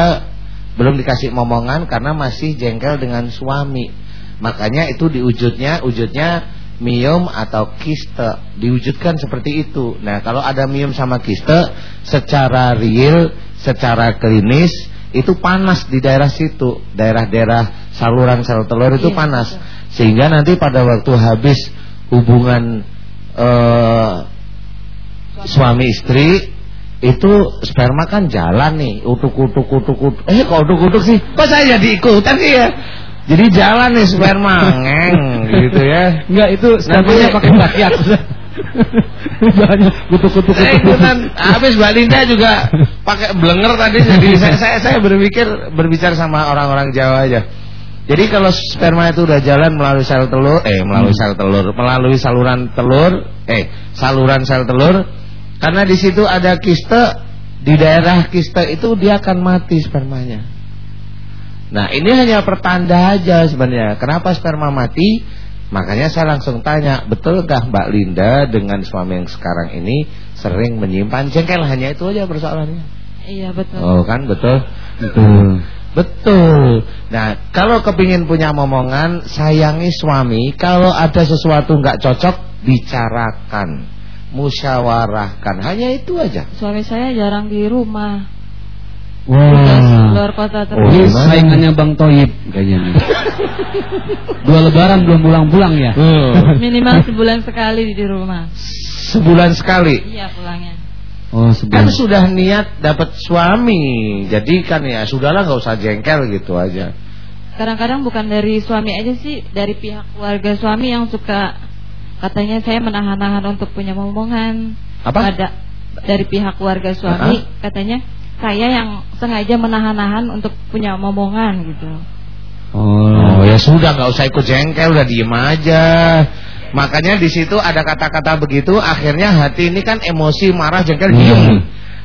Speaker 5: belum dikasih momongan karena masih jengkel dengan suami. Makanya itu di wujudnya wujudnya miom atau kiste diwujudkan seperti itu. Nah, kalau ada miom sama kiste secara real, secara klinis itu panas di daerah situ, daerah-daerah saluran sel telur itu
Speaker 9: Iya,
Speaker 5: panas.
Speaker 9: betul.
Speaker 5: Sehingga nanti pada waktu habis hubungan eh, suami istri itu sperma kan jalan nih utuk utuk utuk utuk eh kok utuk utuk sih? Kok saya jadi ikutan sih ya? Jadi jalan nih sperma *laughs* ngeng gitu ya.
Speaker 1: Enggak itu
Speaker 5: Nanti-
Speaker 1: pakai rakyat. Jangan kutuk-kutuk
Speaker 5: saya *laughs* ikutan. Habis Mbak Linda juga pakai blenger tadi jadi *laughs* saya, saya saya berpikir berbicara sama orang-orang Jawa aja. Jadi kalau sperma itu udah jalan melalui sel telur eh melalui sel telur melalui saluran telur eh saluran sel telur karena di situ ada kiste di daerah kiste itu dia akan mati spermanya. Nah ini hanya pertanda aja sebenarnya. Kenapa sperma mati? Makanya saya langsung tanya Betulkah Mbak Linda dengan suami yang sekarang ini Sering menyimpan jengkel? Hanya itu aja persoalannya.
Speaker 9: Iya betul.
Speaker 5: Oh kan? Betul?
Speaker 1: Betul.
Speaker 5: Betul. Nah kalau kepingin punya momongan Sayangi suami. Kalau ada sesuatu nggak cocok Bicarakan Musyawarahkan Hanya itu aja
Speaker 9: Suami saya jarang di rumah.
Speaker 1: Wah.
Speaker 9: Luar kota
Speaker 1: Oh,
Speaker 9: terus.
Speaker 1: ini saingannya Bang Toyib kayaknya nih. Dua lebaran belum pulang-pulang ya?
Speaker 5: Hmm.
Speaker 9: Minimal sebulan sekali di rumah.
Speaker 5: Sebulan sekali
Speaker 9: Iya pulangnya.
Speaker 1: Oh,
Speaker 5: Kan
Speaker 1: sebulan.
Speaker 5: sudah niat dapat suami Jadi kan ya Sudahlah nggak usah jengkel gitu aja
Speaker 9: Kadang-kadang bukan dari suami aja sih, dari pihak keluarga suami yang suka katanya saya menahan-nahan untuk punya momongan.
Speaker 5: Apa?
Speaker 9: Ada dari pihak keluarga suami katanya saya yang sengaja menahan-nahan untuk punya momongan gitu.
Speaker 5: Oh ya sudah nggak usah ikut jengkel Udah diem aja Makanya di situ ada kata-kata begitu Akhirnya hati ini kan emosi Marah, jengkel,
Speaker 1: Hmm.
Speaker 5: diem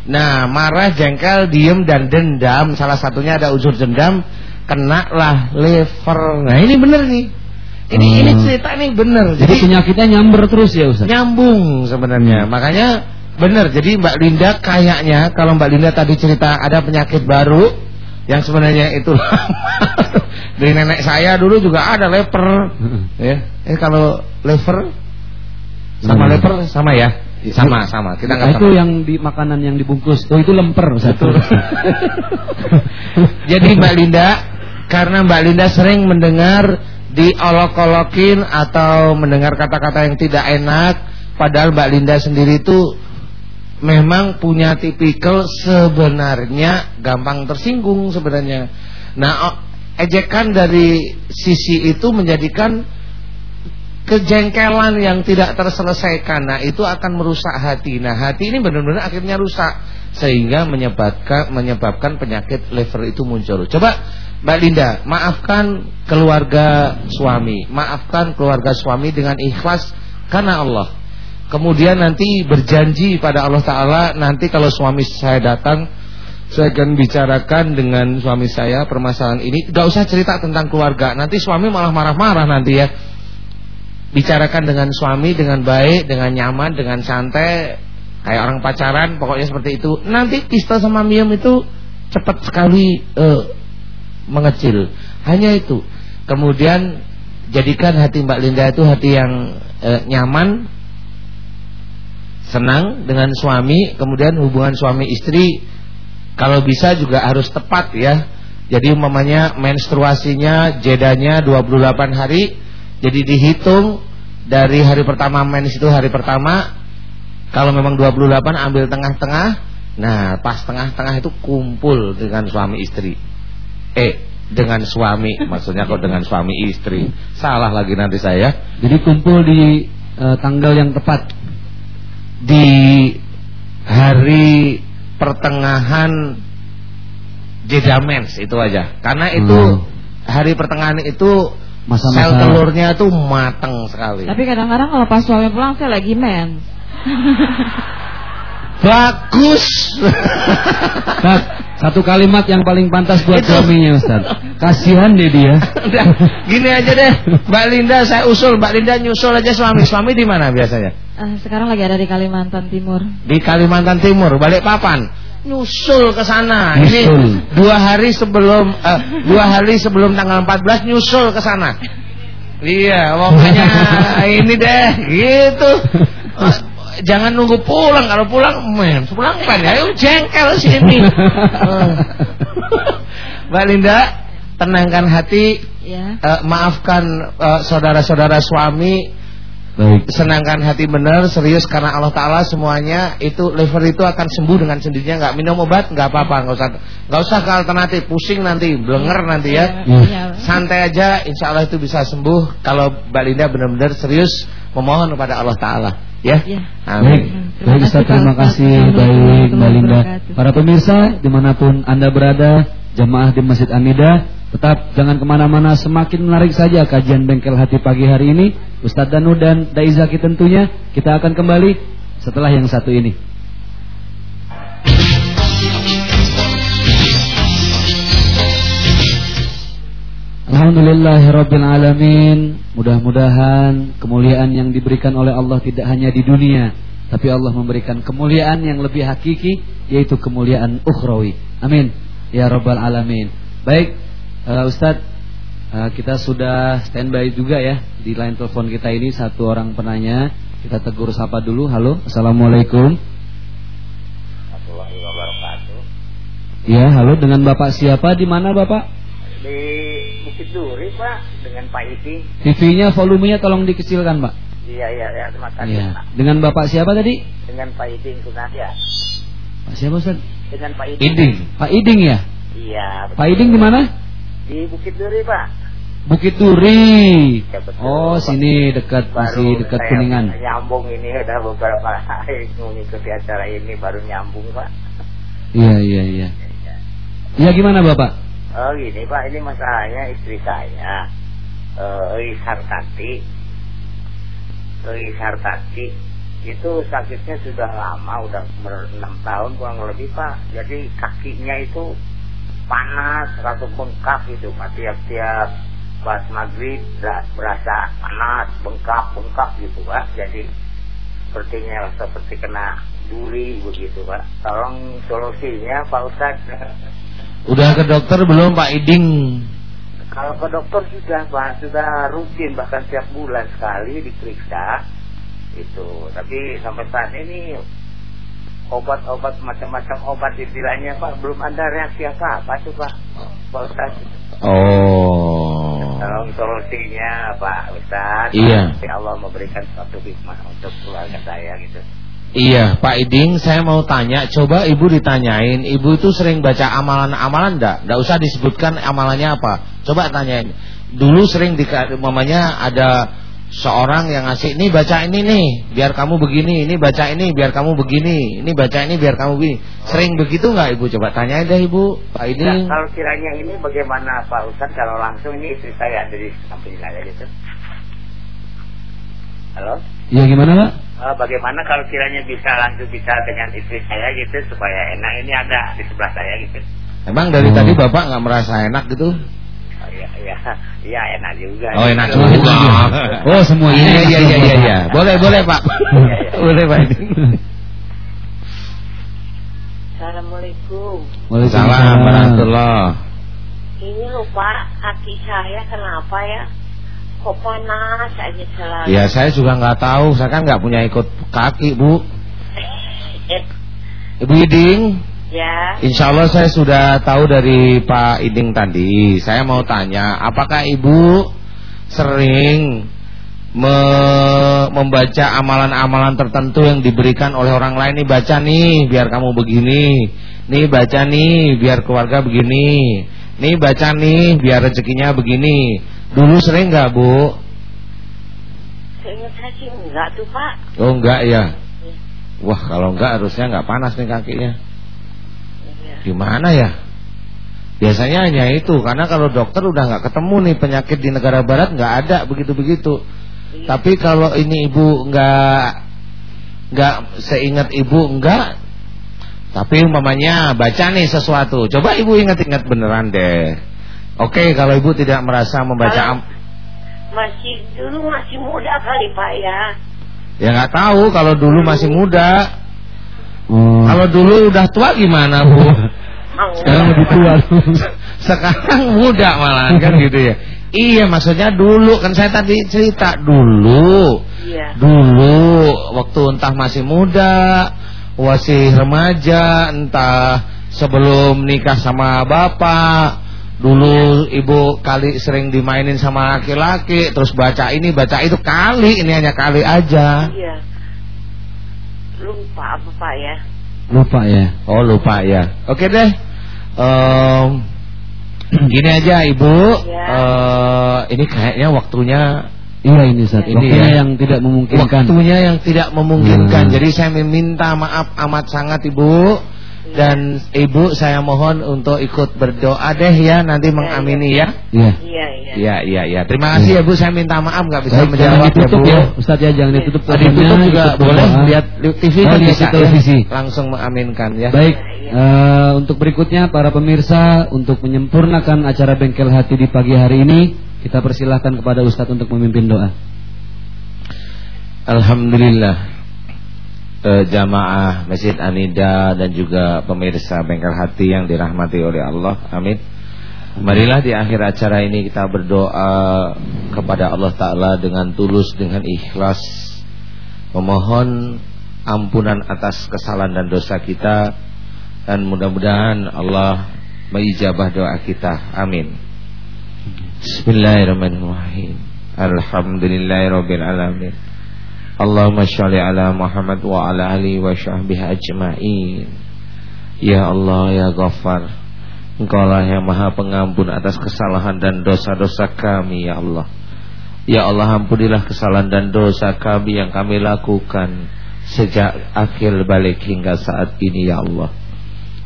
Speaker 5: Nah marah, jengkel, diem dan dendam Salah satunya ada unsur dendam Kena lah lever Nah ini bener nih Ini ini
Speaker 1: Hmm.
Speaker 5: cerita nih bener
Speaker 1: Jadi penyakitnya nyamber terus ya Ustaz?
Speaker 5: nyambung sebenarnya. Makanya Benar, jadi Mbak Linda kayaknya kalau Mbak Linda tadi cerita ada penyakit baru yang sebenarnya itu *laughs* dari nenek saya dulu juga ada leper ya. Eh kalau lever sama
Speaker 1: Hmm.
Speaker 5: leper sama ya? Sama, sama. Kita
Speaker 1: Nah, itu
Speaker 5: sama.
Speaker 1: yang di makanan yang dibungkus. Oh, itu lemper satu. *laughs*
Speaker 5: Jadi Mbak Linda, karena Mbak Linda sering mendengar diolok-olokin atau mendengar kata-kata yang tidak enak, padahal Mbak Linda sendiri itu memang punya tipikal sebenarnya gampang tersinggung sebenarnya. Nah, ejekan dari sisi itu menjadikan kejengkelan yang tidak terselesaikan. Nah, itu akan merusak hati. Nah, hati ini benar-benar akhirnya rusak sehingga menyebabkan menyebabkan penyakit liver itu muncul. Coba Mbak Linda, maafkan keluarga suami, maafkan keluarga suami dengan ikhlas karena Allah. Kemudian nanti berjanji pada Allah Ta'ala Nanti kalau suami saya datang Saya akan bicarakan dengan suami saya Permasalahan ini. Gak usah cerita tentang keluarga Nanti suami malah marah-marah nanti ya. Bicarakan dengan suami Dengan baik, dengan nyaman, dengan santai Kayak orang pacaran Pokoknya seperti itu. Nanti Pista sama Miem itu Cepat sekali eh, Mengecil Hanya itu Kemudian Jadikan hati Mbak Linda itu hati yang eh, nyaman senang dengan suami, kemudian hubungan suami istri kalau bisa juga harus tepat ya. Jadi umpamanya menstruasinya jedanya 28 hari, jadi dihitung dari hari pertama mens itu hari pertama. Kalau memang 28 ambil tengah-tengah. Nah, pas tengah-tengah itu kumpul dengan suami istri. Eh, dengan suami, *laughs* maksudnya kok dengan suami istri. Salah lagi nanti saya.
Speaker 1: Jadi kumpul di eh, tanggal yang tepat.
Speaker 5: di hari pertengahan jeda mens itu aja. Karena itu
Speaker 1: Hmm.
Speaker 5: hari pertengahan itu
Speaker 1: Masa-masa-
Speaker 5: sel telurnya tuh matang sekali.
Speaker 9: Tapi kadang-kadang kalau pas suami pulang saya lagi mens. *laughs*
Speaker 5: Bagus.
Speaker 1: Ustaz, *laughs* satu kalimat yang paling pantas buat
Speaker 5: Itu.
Speaker 1: suaminya Ustaz. Kasihan deh dia.
Speaker 5: Udah, *laughs* gini aja deh, Mbak Linda saya usul, Mbak Linda nyusul aja suami. Suami di mana biasanya?
Speaker 9: Eh, sekarang lagi ada di Kalimantan Timur.
Speaker 5: Di Kalimantan Timur, Balikpapan. Nyusul ke sana. Ini
Speaker 1: Nyusul.
Speaker 5: dua hari sebelum eh, dua hari sebelum tanggal 14 nyusul ke sana. Iya, pokoknya *laughs* ini deh, gitu. Jangan nunggu pulang, kalau pulang, men, pulang kan ya, ayo jengkel sini. *laughs* Mbak Linda, tenangkan hati,
Speaker 9: Ya.
Speaker 5: eh, maafkan eh, saudara-saudara suami
Speaker 1: Baik.
Speaker 5: senangkan hati benar serius karena Allah Taala semuanya itu liver itu akan sembuh dengan sendirinya nggak minum obat nggak apa-apa nggak usah nggak usah ke alternatif pusing nanti blenger nanti ya
Speaker 9: Iya.
Speaker 5: santai aja insya Allah itu bisa sembuh kalau Mbak Linda benar-benar serius memohon kepada Allah Taala ya
Speaker 9: Iya.
Speaker 1: Baik,
Speaker 5: amin
Speaker 9: Terima
Speaker 1: baik
Speaker 9: kasih,
Speaker 1: Ustaz, terima kasih baik Mbak
Speaker 9: Warahmatullahi
Speaker 1: Linda.
Speaker 9: wabarakatuh.
Speaker 1: Para pemirsa di mana pun anda berada, jemaah di Masjid Anida, tetap jangan ke mana-mana. Semakin menarik saja kajian bengkel hati pagi hari ini. Ustadz Danu dan Daizaki tentunya kita akan kembali setelah yang satu ini. Alhamdulillahirabbil alamin. Mudah-mudahan kemuliaan yang diberikan oleh Allah tidak hanya di dunia, tapi Allah memberikan kemuliaan yang lebih hakiki yaitu kemuliaan ukhrawi. Amin. Ya rabbal alamin. Baik, uh, Ustadz uh, kita sudah standby juga ya di line telepon kita ini satu orang penanya. Kita tegur sapa dulu. Halo, Assalamualaikum.
Speaker 2: warahmatullahi wabarakatuh.
Speaker 1: Ya, halo dengan Bapak siapa? Di mana Bapak?
Speaker 2: Di Bukit Duri Pak dengan Pak Iti.
Speaker 1: TV-nya volumenya tolong dikecilkan, Pak.
Speaker 2: Iya iya ya terima kasih. Pak.
Speaker 1: Dengan Bapak siapa tadi?
Speaker 2: Dengan Pak Iding Kunasya.
Speaker 1: Pak siapa Ustaz?
Speaker 2: Dengan Pak Iding.
Speaker 5: Iding
Speaker 1: Pak Iding ya?
Speaker 2: Iya. betul.
Speaker 1: Pak Iding di mana?
Speaker 2: Di Bukit Duri Pak.
Speaker 1: Bukit Duri.
Speaker 2: Ya, betul,
Speaker 1: Oh,
Speaker 2: Pak.
Speaker 1: sini dekat
Speaker 2: Baru
Speaker 1: masih dekat Kuningan.
Speaker 2: Nyambung ini udah beberapa *laughs* hari mengikuti acara ini baru nyambung Pak.
Speaker 1: Iya, iya, iya. Iya gimana Bapak?
Speaker 2: Oh gini Pak, ini masalahnya istri saya eh Eis Hartati Eis Hartati itu sakitnya sudah lama, udah enam tahun kurang lebih Pak. Jadi kakinya itu panas, rasa bengkak gitu Pak. Tiap-tiap pas maghrib ber- berasa panas, bengkak, bengkak gitu Pak. Jadi
Speaker 10: sepertinya seperti kena duri begitu Pak. Tolong solusinya Pak Ustadz.
Speaker 5: Udah ke dokter belum Pak Iding?
Speaker 10: Kalau ke dokter sudah Pak, sudah rutin bahkan tiap bulan sekali diperiksa itu. Tapi sampai saat ini obat-obat macam-macam obat istilahnya Pak belum ada reaksi apa-apa tuh Pak. Pak Ustadz.
Speaker 5: Oh.
Speaker 10: Tolong solusinya Pak Ustadz.
Speaker 5: Iya.
Speaker 10: Ya Allah memberikan suatu hikmah untuk keluarga saya gitu.
Speaker 5: Iya, Pak Iding, saya mau tanya, coba Ibu ditanyain, Ibu itu sering baca amalan-amalan enggak? Enggak usah disebutkan amalannya apa. Coba tanyain. Dulu sering di mamanya ada seorang yang ngasih, "Ini baca ini nih, biar kamu begini, ini baca ini biar kamu begini, ini baca ini biar kamu begini." Sering begitu enggak Ibu? Coba tanyain deh Ibu, Pak Iding.
Speaker 10: Nah, kalau kiranya ini bagaimana Pak Ustadz kalau langsung ini istri saya ada di samping saya gitu. Halo?
Speaker 1: Ya gimana Pak?
Speaker 10: Eh, bagaimana kalau kiranya bisa langsung bisa dengan istri saya gitu supaya enak ini ada di sebelah saya gitu.
Speaker 5: Emang dari
Speaker 1: Oh.
Speaker 5: tadi Bapak nggak merasa enak gitu?
Speaker 10: Oh iya iya iya enak juga.
Speaker 5: Oh, enak
Speaker 1: Oh,
Speaker 5: juga.
Speaker 1: Oh, semuanya.
Speaker 5: Iya iya iya iya iya. Boleh boleh Pak. boleh Pak.
Speaker 11: Assalamualaikum.
Speaker 5: Waalaikumsalam warahmatullah.
Speaker 11: Ini lupa kaki saya kenapa ya? Kok panas aja selalu.
Speaker 5: Ya saya juga nggak tahu, saya kan nggak punya ikut kaki Bu. Ibu Iding,
Speaker 11: ya.
Speaker 5: Insya Allah saya sudah tahu dari Pak Iding tadi. Saya mau tanya, apakah Ibu sering me- membaca amalan-amalan tertentu yang diberikan oleh orang lain? Nih baca nih, biar kamu begini. Nih baca nih, biar keluarga begini. Nih baca nih, biar rezekinya begini. Dulu sering nggak Bu?
Speaker 11: Seingat saya sih enggak tuh Pak.
Speaker 5: Oh enggak ya. Wah kalau enggak harusnya enggak panas nih kakinya. Gimana ya? Biasanya hanya itu karena kalau dokter udah nggak ketemu nih penyakit di negara barat nggak ada begitu-begitu. Tapi kalau ini ibu nggak nggak seingat ibu enggak. Tapi umpamanya baca nih sesuatu. Coba ibu ingat-ingat beneran deh. Oke kalau ibu tidak merasa membaca
Speaker 11: Kalau- Masih dulu masih muda kali Pak ya.
Speaker 5: ya nggak tahu kalau dulu masih muda.
Speaker 1: Oh.
Speaker 5: Kalau dulu udah tua gimana bu?
Speaker 1: Sekarang lebih tua. *laughs*
Speaker 5: Sekarang muda malahan kan gitu ya. Iya maksudnya dulu kan saya tadi cerita dulu.
Speaker 11: Iya.
Speaker 5: Dulu waktu entah masih muda, masih remaja, entah sebelum nikah sama bapak. Dulu ibu kali sering dimainin sama laki-laki, terus baca ini baca itu kali, ini hanya kali aja.
Speaker 11: Iya. Lupa apa Pak ya?
Speaker 1: Lupa ya.
Speaker 5: Oh lupa ya. Oke deh. Em, gini aja ibu.
Speaker 11: Ya.
Speaker 5: Eh, ini kayaknya waktunya
Speaker 1: Iya ini Ustaz.
Speaker 5: Ini
Speaker 1: Waktunya
Speaker 5: ya.
Speaker 1: yang tidak memungkinkan.
Speaker 5: waktunya yang tidak memungkinkan.
Speaker 1: Hmm.
Speaker 5: Jadi saya meminta maaf amat sangat ibu. Dan ibu saya mohon untuk ikut berdoa deh ya nanti mengamini ya.
Speaker 1: Iya.
Speaker 11: Iya iya.
Speaker 5: Iya iya iya. Terima kasih ya bu. Saya minta maaf nggak bisa
Speaker 1: Baik,
Speaker 5: menjawab ya
Speaker 1: ditutup
Speaker 5: bu.
Speaker 1: ya, Ustaz ya, jangan ditutup
Speaker 5: Oh, ditutup juga
Speaker 1: ikut
Speaker 5: boleh
Speaker 1: berdoa.
Speaker 5: lihat li- TV
Speaker 1: Oh,
Speaker 5: kan
Speaker 1: lihat
Speaker 5: bisa
Speaker 1: di televisi.
Speaker 5: ya. Langsung mengaminkan ya.
Speaker 1: Baik, eh, untuk berikutnya para pemirsa untuk menyempurnakan acara Bengkel Hati di pagi hari ini, kita persilahkan kepada Ustadz untuk memimpin doa.
Speaker 5: Alhamdulillah eh, Jamaah Masjid Anida Dan juga pemirsa Bengkel Hati Yang dirahmati oleh Allah. Amin. Marilah di akhir acara ini kita berdoa kepada Allah Ta'ala dengan tulus, dengan ikhlas. Memohon ampunan atas kesalahan dan dosa kita. Dan mudah-mudahan Allah mengijabah doa kita. Amin. Bismillahirrahmanirrahim. Alhamdulillahirrahmanirrahim Allahumma sholli ala Muhammad wa ala alihi wa sahbihi ajma'in. Ya Allah ya Ghaffar Engkau lah yang maha pengampun atas kesalahan dan dosa-dosa kami ya Allah. Ya Allah ampunilah kesalahan dan dosa kami yang kami lakukan Sejak akhir balik hingga saat ini ya Allah.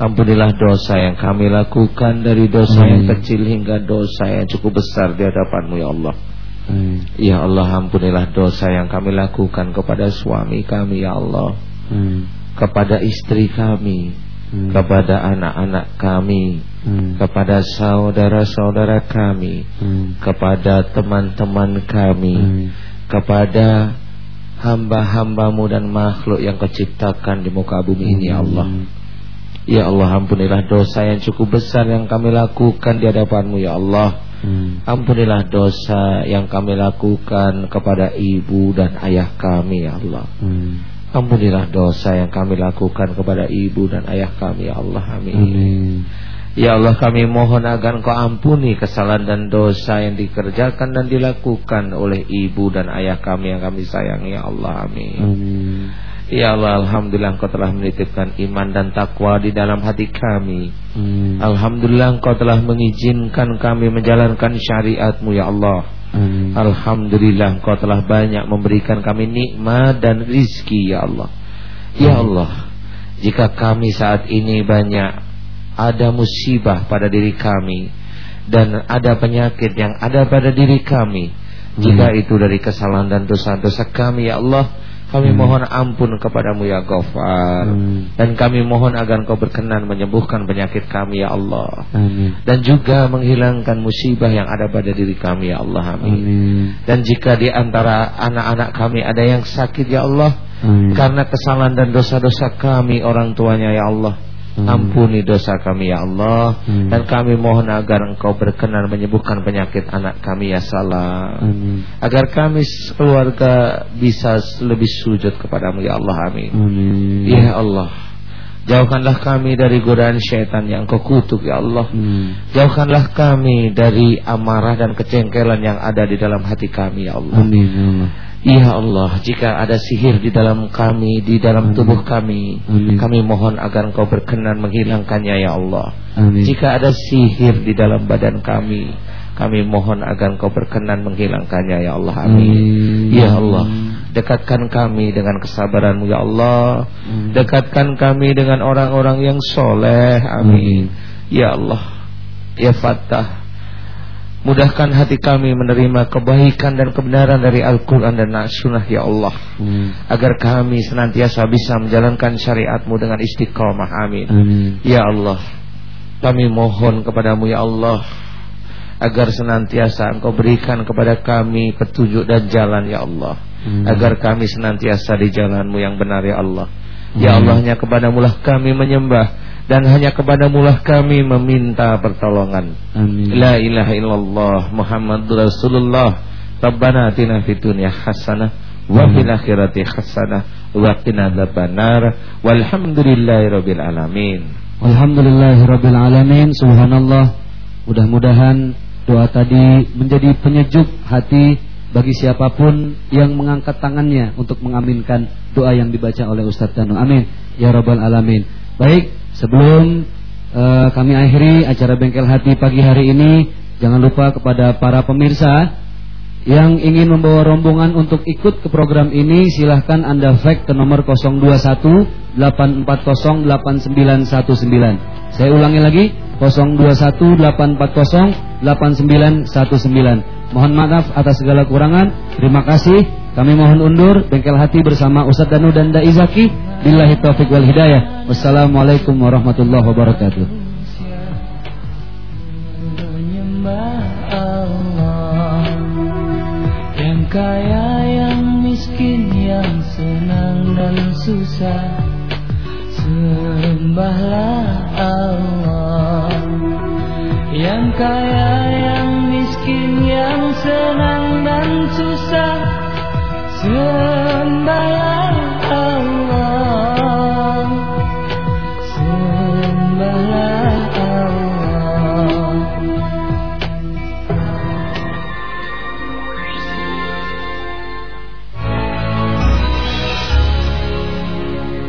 Speaker 5: Ampunilah dosa yang kami lakukan Dari dosa yang kecil hingga dosa yang cukup besar di hadapanmu ya Allah
Speaker 1: Amin.
Speaker 5: Ya Allah ampunilah dosa yang kami lakukan kepada suami kami ya Allah
Speaker 1: Amin.
Speaker 5: Kepada istri kami
Speaker 1: Amin.
Speaker 5: Kepada anak-anak kami
Speaker 1: Amin.
Speaker 5: Kepada saudara-saudara kami
Speaker 1: Amin.
Speaker 5: Kepada teman-teman kami
Speaker 1: Amin.
Speaker 5: Kepada hamba-hambamu dan makhluk yang kau ciptakan di muka bumi ini ya Allah Ya Allah ampunilah dosa yang cukup besar yang kami lakukan di hadapanmu ya Allah Ampunilah dosa yang kami lakukan kepada ibu dan ayah kami ya Allah Ampunilah dosa yang kami lakukan kepada ibu dan ayah kami ya Allah amin, amin. Ya Allah kami mohon agar Engkau ampuni kesalahan dan dosa yang dikerjakan dan dilakukan oleh ibu dan ayah kami yang kami sayangi ya Allah amin. amin. Ya Allah Alhamdulillah Engkau telah menitipkan iman dan takwa di dalam hati kami amin. Alhamdulillah Engkau telah mengizinkan kami menjalankan syariatmu ya Allah amin. Alhamdulillah Engkau telah banyak memberikan kami nikmat dan rizki ya Allah Ya Allah Jika kami saat ini banyak ada musibah pada diri kami dan ada penyakit yang ada pada diri kami jika hmm. itu dari kesalahan dan dosa-dosa kami ya Allah kami hmm. mohon ampun kepadamu ya Ghaffar hmm. dan kami mohon agar Engkau berkenan menyembuhkan penyakit kami ya Allah Amin. dan juga menghilangkan musibah yang ada pada diri kami ya Allah Amin, Amin. dan jika di antara anak-anak kami ada yang sakit ya Allah Amin. karena kesalahan dan dosa-dosa kami orang tuanya ya Allah Hmm. Ampuni dosa kami ya Allah hmm. Dan kami mohon agar engkau berkenan menyembuhkan penyakit anak kami ya salam Amin. Agar kami keluarga bisa lebih sujud kepadamu ya Allah amin, amin. Ya Allah Jauhkanlah kami dari godaan syaitan yang kau kutuk ya Allah hmm. Jauhkanlah kami dari amarah dan kecengkelan yang ada di dalam hati kami ya Allah Amin ya Allah Ya Allah, jika ada sihir di dalam kami, di dalam tubuh kami, Amin. kami mohon agar Engkau berkenan menghilangkannya ya Allah. Amin. Jika ada sihir di dalam badan kami, kami mohon agar Engkau berkenan menghilangkannya ya Allah. Amin. Amin. Ya Allah, dekatkan kami dengan kesabaranmu ya Allah. Amin. Dekatkan kami dengan orang-orang yang soleh. Amin. Amin. Ya Allah, ya Fatah. Mudahkan hati kami menerima kebaikan dan kebenaran dari Al-Quran dan Sunnah ya Allah hmm. Agar kami senantiasa bisa menjalankan syariatmu dengan istiqomah amin. amin Ya Allah Kami mohon kepadamu ya Allah Agar senantiasa engkau berikan kepada kami petunjuk dan jalan ya Allah hmm. Agar kami senantiasa di jalanmu yang benar ya Allah Ya Allahnya kepadamulah kami menyembah dan hanya kepadamu lah kami meminta pertolongan. Amin. La ilaha illallah Muhammad Rasulullah. Rabbana atina fid dunya hasanah wa fil akhirati hasanah wa qina adzabannar. Walhamdulillahirabbil alamin.
Speaker 1: Alhamdulillahirabbil alamin. Subhanallah. Mudah-mudahan doa tadi menjadi penyejuk hati bagi siapa pun yang mengangkat tangannya untuk mengaminkan doa yang dibaca oleh Ustaz Danu. Amin. Ya rabbal alamin. Baik, sebelum uh, kami akhiri acara Bengkel Hati pagi hari ini, jangan lupa kepada para pemirsa yang ingin membawa rombongan untuk ikut ke program ini silahkan Anda fax ke nomor 021 840 8919. Saya ulangi lagi 021 840 8919. Mohon maaf atas segala kurangan. Terima kasih. Kami mohon undur bengkel hati bersama Ustadz Danu dan Dai Zaki. Billahi taufik wal hidayah. Wassalamualaikum warahmatullahi wabarakatuh. Yang kaya, yang miskin, yang senang dan susah Sembahlah Allah Yang kaya, yang yang senang dan susah. Sembahyang